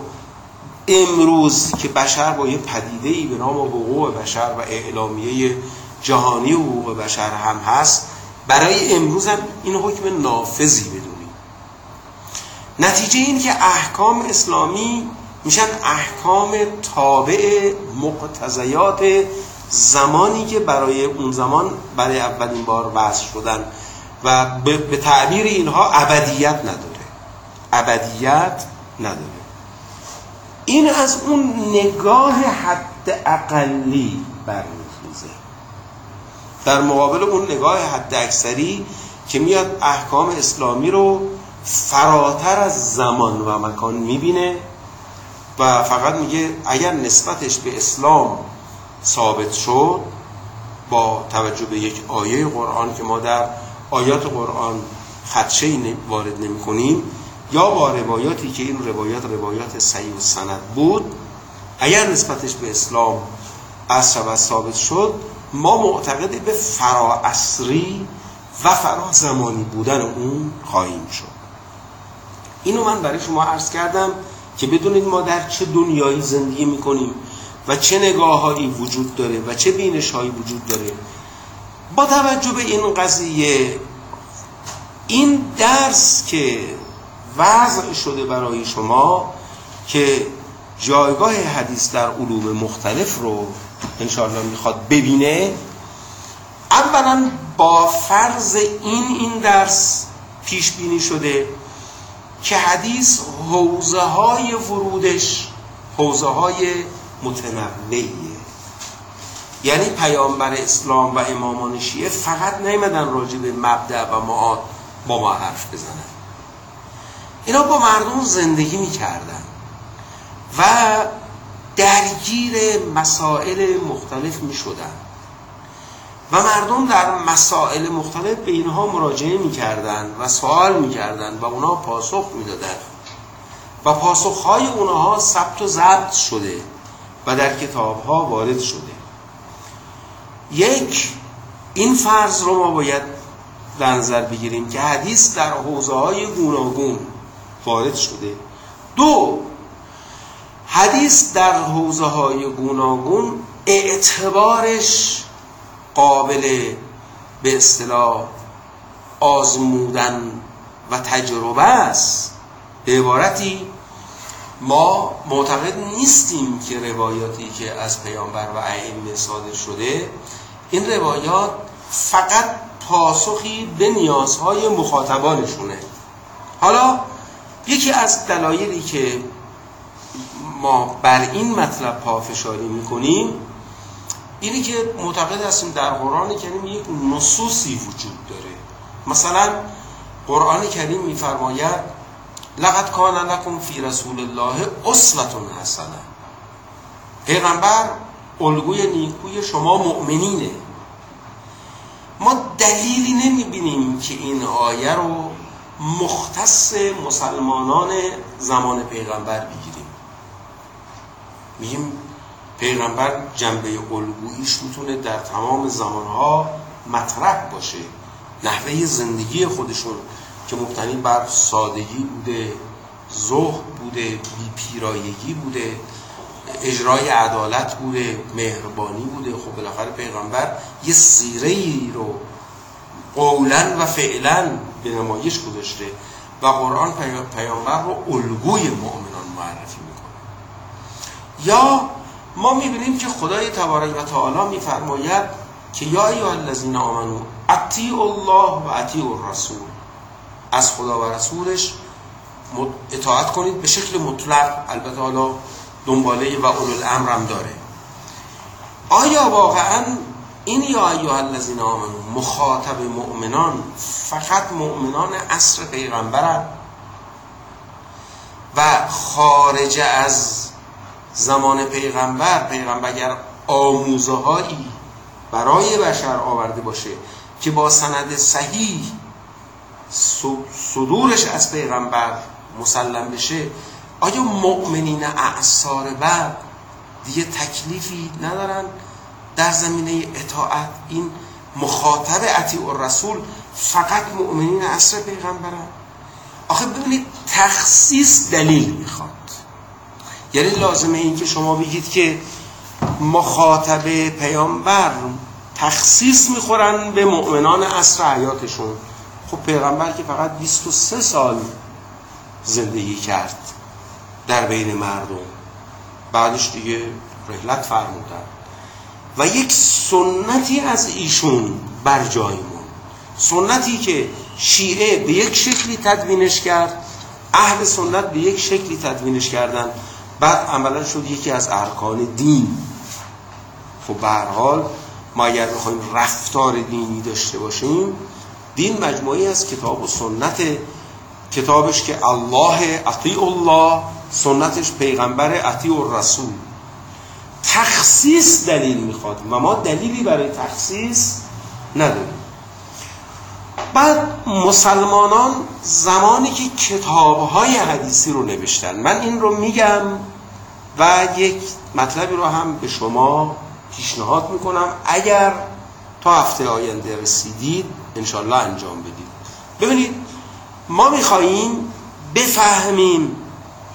امروز که بشر با یه پدیده ای به نام حقوق بشر و اعلامیه جهانی حقوق بشر هم هست برای امروز هم این حکم نافذی نتیجه این که احکام اسلامی میشن احکام تابع مقتضیات زمانی که برای اون زمان برای اولین بار وضع شدن و به تعبیر اینها ابدیت نداره. ابدیت نداره. این از اون نگاه حد اقلی برمیخیزه. در مقابل اون نگاه حد اکثری که میاد احکام اسلامی رو فراتر از زمان و مکان می‌بینه و فقط میگه اگر نسبتش به اسلام ثابت شد با توجه به یک آیه قرآن که ما در آیات قرآن خدشه وارد نمی کنیم یا با روایاتی که این روایات روایات صحیح و سند بود اگر نسبتش به اسلام از و ثابت شد ما معتقد به فراعصری و فرا زمانی بودن اون خواهیم شد. اینو من برای شما عرض کردم که بدونید ما در چه دنیایی زندگی می‌کنیم و چه نگاههایی وجود داره و چه بینش هایی وجود داره. با توجه به این قضیه این درس که وضع شده برای شما که جایگاه حدیث در علوم مختلف رو انشاءالله می‌خواد ببینه اولا با فرض این این درس پیش بینی شده. که حدیث حوزه های ورودش حوزه های متنوعیه. یعنی پیامبر اسلام و امامان شیعه فقط نیمدن راجع به مبدع و معاد با ما حرف بزنن. اینا با مردم زندگی می‌کردن و درگیر مسائل مختلف می‌شدن. و مردم در مسائل مختلف به اینها مراجعه می‌کردن و سوال می‌کردن و اونا پاسخ می‌دادن. و پاسخهای اونها ثبت و ضبط شده و در کتابها وارد شده. یک این فرض رو ما باید در نظر بگیریم که حدیث در حوزه های گوناگون وارد شده. دو حدیث در حوزه های گوناگون اعتبارش قابل به اصطلاح آزمودن و تجربه است. به عبارتی ما معتقد نیستیم که روایاتی که از پیامبر و ائمه صادر شده این روایات فقط پاسخی به نیازهای مخاطبانشونه. حالا یکی از دلایلی که ما بر این مطلب پافشاری می‌کنیم اینی که معتقد هستیم در قرآن کریم یک نصوصی وجود داره. مثلا قرآن کریم میفرماید لقد کان لکم فی رسول الله اسوه حسنه پیغمبر الگوی نیکوی شما مؤمنینه. ما دلیلی نمی‌بینیم که این آیه رو مختص مسلمانان زمان پیغمبر بگیریم. میگیم پیغمبر جنبه الگوییش می‌تونه در تمام زمانها مطرح باشه. نحوه زندگی خودشون که مبتنی بر سادگی بوده زهد بوده بیپیرایگی بوده اجرای عدالت بوده مهربانی بوده. خب بالاخره پیغمبر یه سیره ای رو قولا و فعلا به نمایش گذاشته و قرآن پیامبر رو الگوی مؤمنان معرفی می‌کنه. یا ما می‌بینیم که خدای تبارک و تعالی میفرماید که یا ایها الذین آمنو اطیعوا الله و اطیعوا الرسول از خدا و رسولش اطاعت کنید به شکل مطلق. البته حالا دنباله و اولو الامر هم داره. آیا واقعا این یا ایها الذین آمنو مخاطب مؤمنان فقط مؤمنان عصر پیغمبرن و خارج از زمان پیغمبر پیغمبر اگر آموزه هایی برای بشر آورده باشه که با سند صحیح صدورش از پیغمبر مسلم بشه آیا مؤمنین اعثار بعد دیگه تکلیفی ندارن؟ در زمینه اطاعت این مخاطب اطیع الرسول فقط مؤمنین عصر پیغمبرن؟ آخه ببینید تخصیص دلیل می‌خواد. یعنی لازمه این که شما بگید که مخاطب پیامبر تخصیص می‌خورن به مؤمنان عصر حیاتشون. خب پیغمبر که فقط 23 سال زندگی کرد در بین مردم. بعدش دیگه رحلت فرمودن. و یک سنتی از ایشون بر جای سنتی که شیعه به یک شکلی تدوینش کرد اهل سنت به یک شکلی تدوینش کردن. بعد عملا شد یکی از ارکان دین. خب به حال ما اگر بخوایم رفتار دینی داشته باشیم دین مجموعی از کتاب و سنت کتابش که الله اطیع الله سنتش پیغمبر اطیع الرسول تخصیص دلیل می‌خواد و ما دلیلی برای تخصیص نداریم. بعد مسلمانان زمانی که کتابهای حدیثی رو نوشتن من این رو میگم و یک مطلبی رو هم به شما پیشنهاد می‌کنم. اگر تا هفته آینده رسیدید انشالله انجام بدید. ببینید ما میخواییم بفهمیم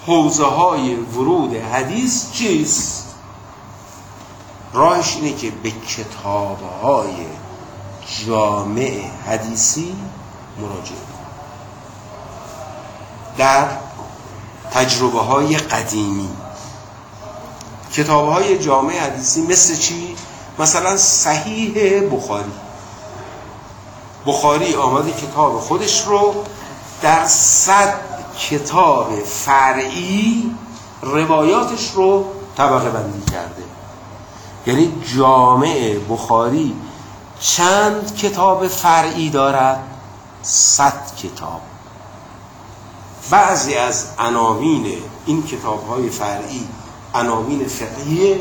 حوزه های ورود حدیث چیست؟ راهش اینه که به کتاب های جامع حدیثی مراجعه در تجربه های قدیمی. کتاب های جامع حدیثی مثل چی؟ مثلا صحیح بخاری. بخاری آمده کتاب خودش رو در صد کتاب فرعی روایاتش رو طبقه بندی کرده. یعنی جامع بخاری چند کتاب فرعی دارد؟ صد کتاب. بعضی از عناوین این کتاب های فرعی عناوین فقهیه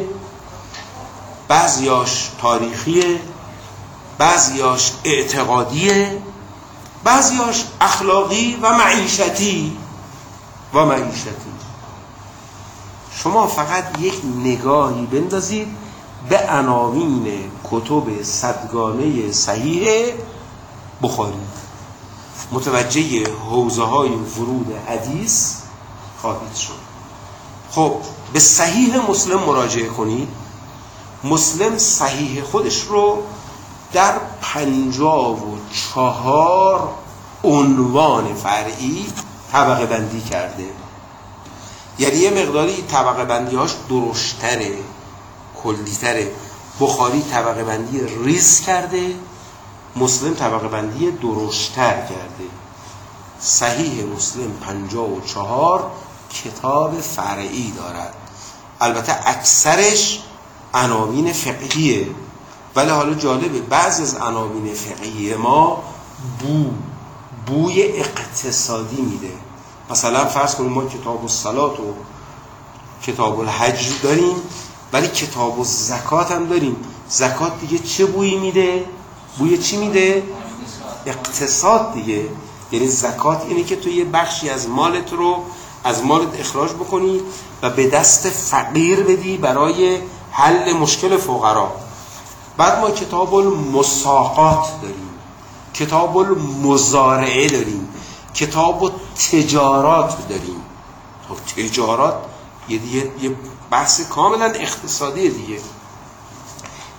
بعضیاش تاریخیه بعضیاش اعتقادیه بعضیاش اخلاقی و معیشتی. و معیشتی. شما فقط یک نگاهی بندازید به عناوین کتب صدگانه صحیح بخاری. متوجه حوزه های ورود حدیث خواهید شد. خب به صحیح مسلم مراجعه کنید مسلم صحیح خودش رو در پنجاب و چهار عنوان فرعی طبقه بندی کرده. یعنی یه مقداری طبقه بندی هاش درشتره کلیتره. بخاری طبقه بندی ریز کرده مسلم طبقه بندی درشتر کرده. صحیح مسلم پنجاه و چهار کتاب فرعی دارد. البته اکثرش عناوین فقهیه ولی حالا جالبه بعض از عناوین فقهی ما بو بوی اقتصادی میده مثلا فرض کنیم ما کتاب الصلات و کتاب الحج داریم ولی کتاب الزکات هم داریم زکات دیگه چه بویی میده؟ بوی چی میده؟ اقتصاد دیگه یعنی زکات اینه که تو یه بخشی از مالت رو از مالت اخراج بکنی و به دست فقیر بدی برای حل مشکل فقرا. بعد ما کتاب المساقات داریم. کتاب المزارعه داریم. کتاب تجارات داریم. خب تجارات یه, دیگه یه بحث کاملا اقتصادی دیگه.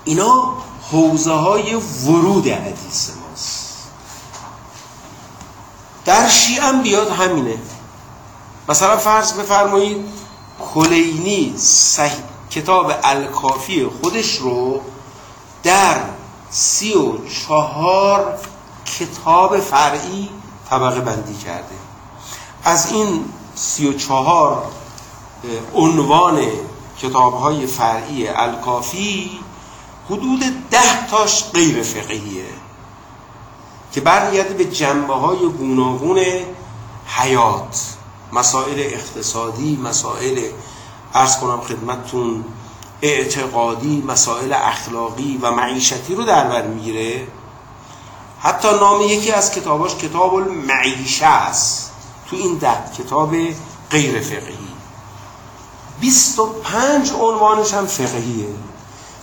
اینا حوزه های ورود حدیث ماست. در شیعه بیاد همینه. مثلا فرض بفرمایید کلینی صحیح کتاب الکافی خودش رو در سی و چهار کتاب فرعی طبقه بندی کرده. از این سی و چهار عنوان کتاب های فرعی الکافی حدود ده تاش غیر فقهیه که برمیگرده به جنبه های گوناگون حیات. مسائل اقتصادی مسائل ارز کنم خدمتتون اعتقادی مسائل اخلاقی و معیشتی رو در بر می‌گیره. حتی نام یکی از کتاباش کتاب المعیشه است. تو این ده کتاب غیر فقهی. 25 عنوانش هم فقهیه.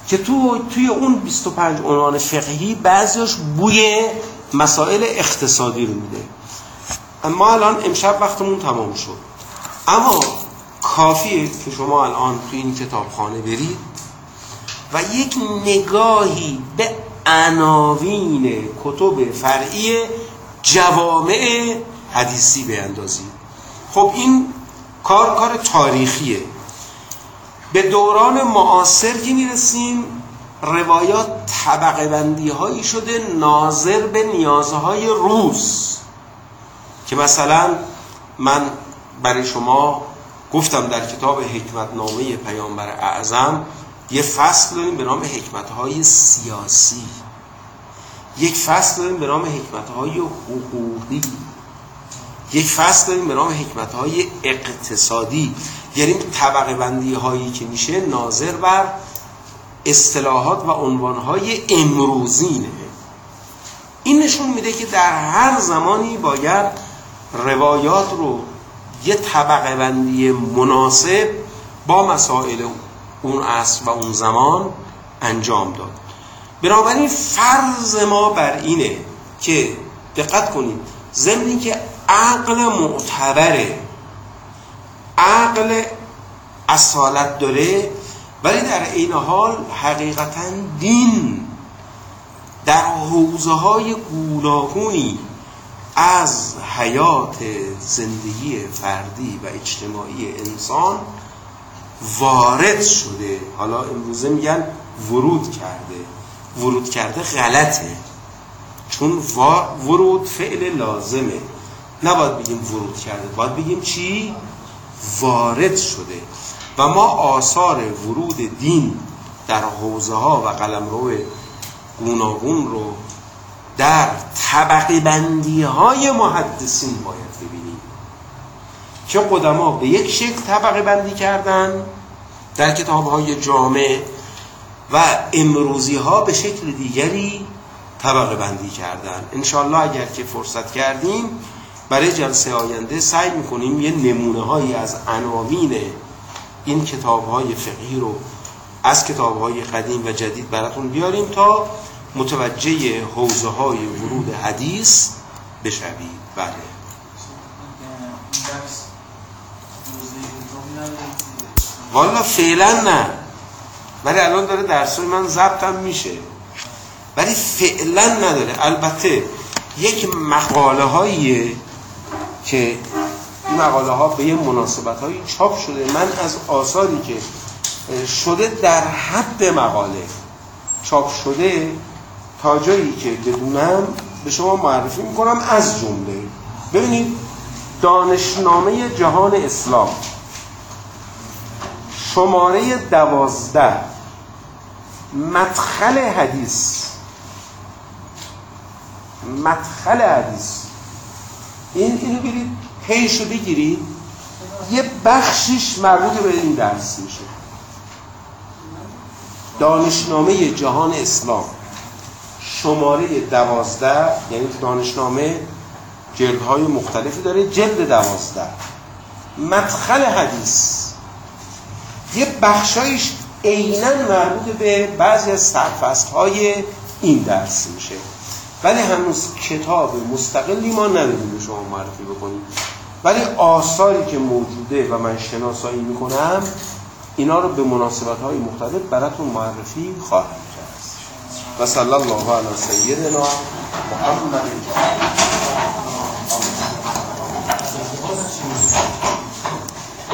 که تو توی اون 25 عنوان فقهی بعضیش بوی مسائل اقتصادی رو میده. اما الان امشب وقتمون تمام شد. اما کافیه که شما الان تو این کتابخانه برید و یک نگاهی به عناوین کتب فرعی جوامع حدیثی بیندازید خب این کار کار تاریخیه. به دوران معاصر که می‌رسیم روایات طبقه بندی هایی شده ناظر به نیازهای روز که مثلا من برای شما گفتم در کتاب حکمت نامه پیامبر اعظم یه فصل داریم به نام حکمت های سیاسی. یک فصل داریم به نام حکمت های حقوقی. یک فصل داریم به نام حکمت های اقتصادی. یعنی طبقه بندی هایی که میشه ناظر بر اصطلاحات و عنوان های امروزینه. این نشون میده که در هر زمانی باید روایات رو یه طبقه بندی مناسب با مسائل اون عصر و اون زمان انجام داد. بنابراین فرض ما بر اینه که دقت کنید ضمن که عقل معتبره عقل اصالت داره ولی در این حال حقیقتا دین در حوزه های گوناگونی از حیات زندگی فردی و اجتماعی انسان وارد شده. حالا امروزه میگن ورود کرده. ورود کرده غلطه. چون ورود فعل لازمه. نباید بگیم ورود کرده. باید بگیم چی؟ وارد شده. و ما آثار ورود دین در حوزه ها و قلمرو گوناگون رو در طبقه بندی های محدثین باید ببینیم که قدما به یک شکل طبقه بندی کردن در کتاب های جامع و امروزی ها به شکل دیگری طبقه بندی کردن. انشالله اگر که فرصت کردیم برای جلسه آینده سعی می‌کنیم یه نمونه هایی از عناوین این کتاب های فقهی رو از کتاب های قدیم و جدید براتون بیاریم تا متوجه حوزه های ورود حدیث بشوید بله. والا فعلا نه. ولی الان داره درس من ضبطم میشه. ولی فعلا نداره. البته یک مقاله هاییه که این مقاله ها به یه مناسبت هایی چاپ شده. من از آثاری که شده در حد مقاله چاپ شده تا جایی که بدونم به شما معرفی می‌کنم از جمله. ببینید دانشنامه جهان اسلام. شماره دوازده. مدخل حدیث. مدخل حدیث. این اینو برید پیشو بگیرید. یه بخشیش مربوط به این درس میشه. دانشنامه جهان اسلام. شماره دوازده یعنی دانشنامه جلدهای مختلفی داره جلد دوازده. مدخل حدیث. یه بخشایش عینا مربوط به بعضی از سرفست های این درس میشه. ولی هنوز کتاب مستقلی ما نداریم به شما معرفی بکنیم. ولی آثاری که موجوده و من شناسایی می‌کنم اینا رو به مناسبت های مختلف براتون معرفی خواهم. و صلی الله علی سیدنا محمد.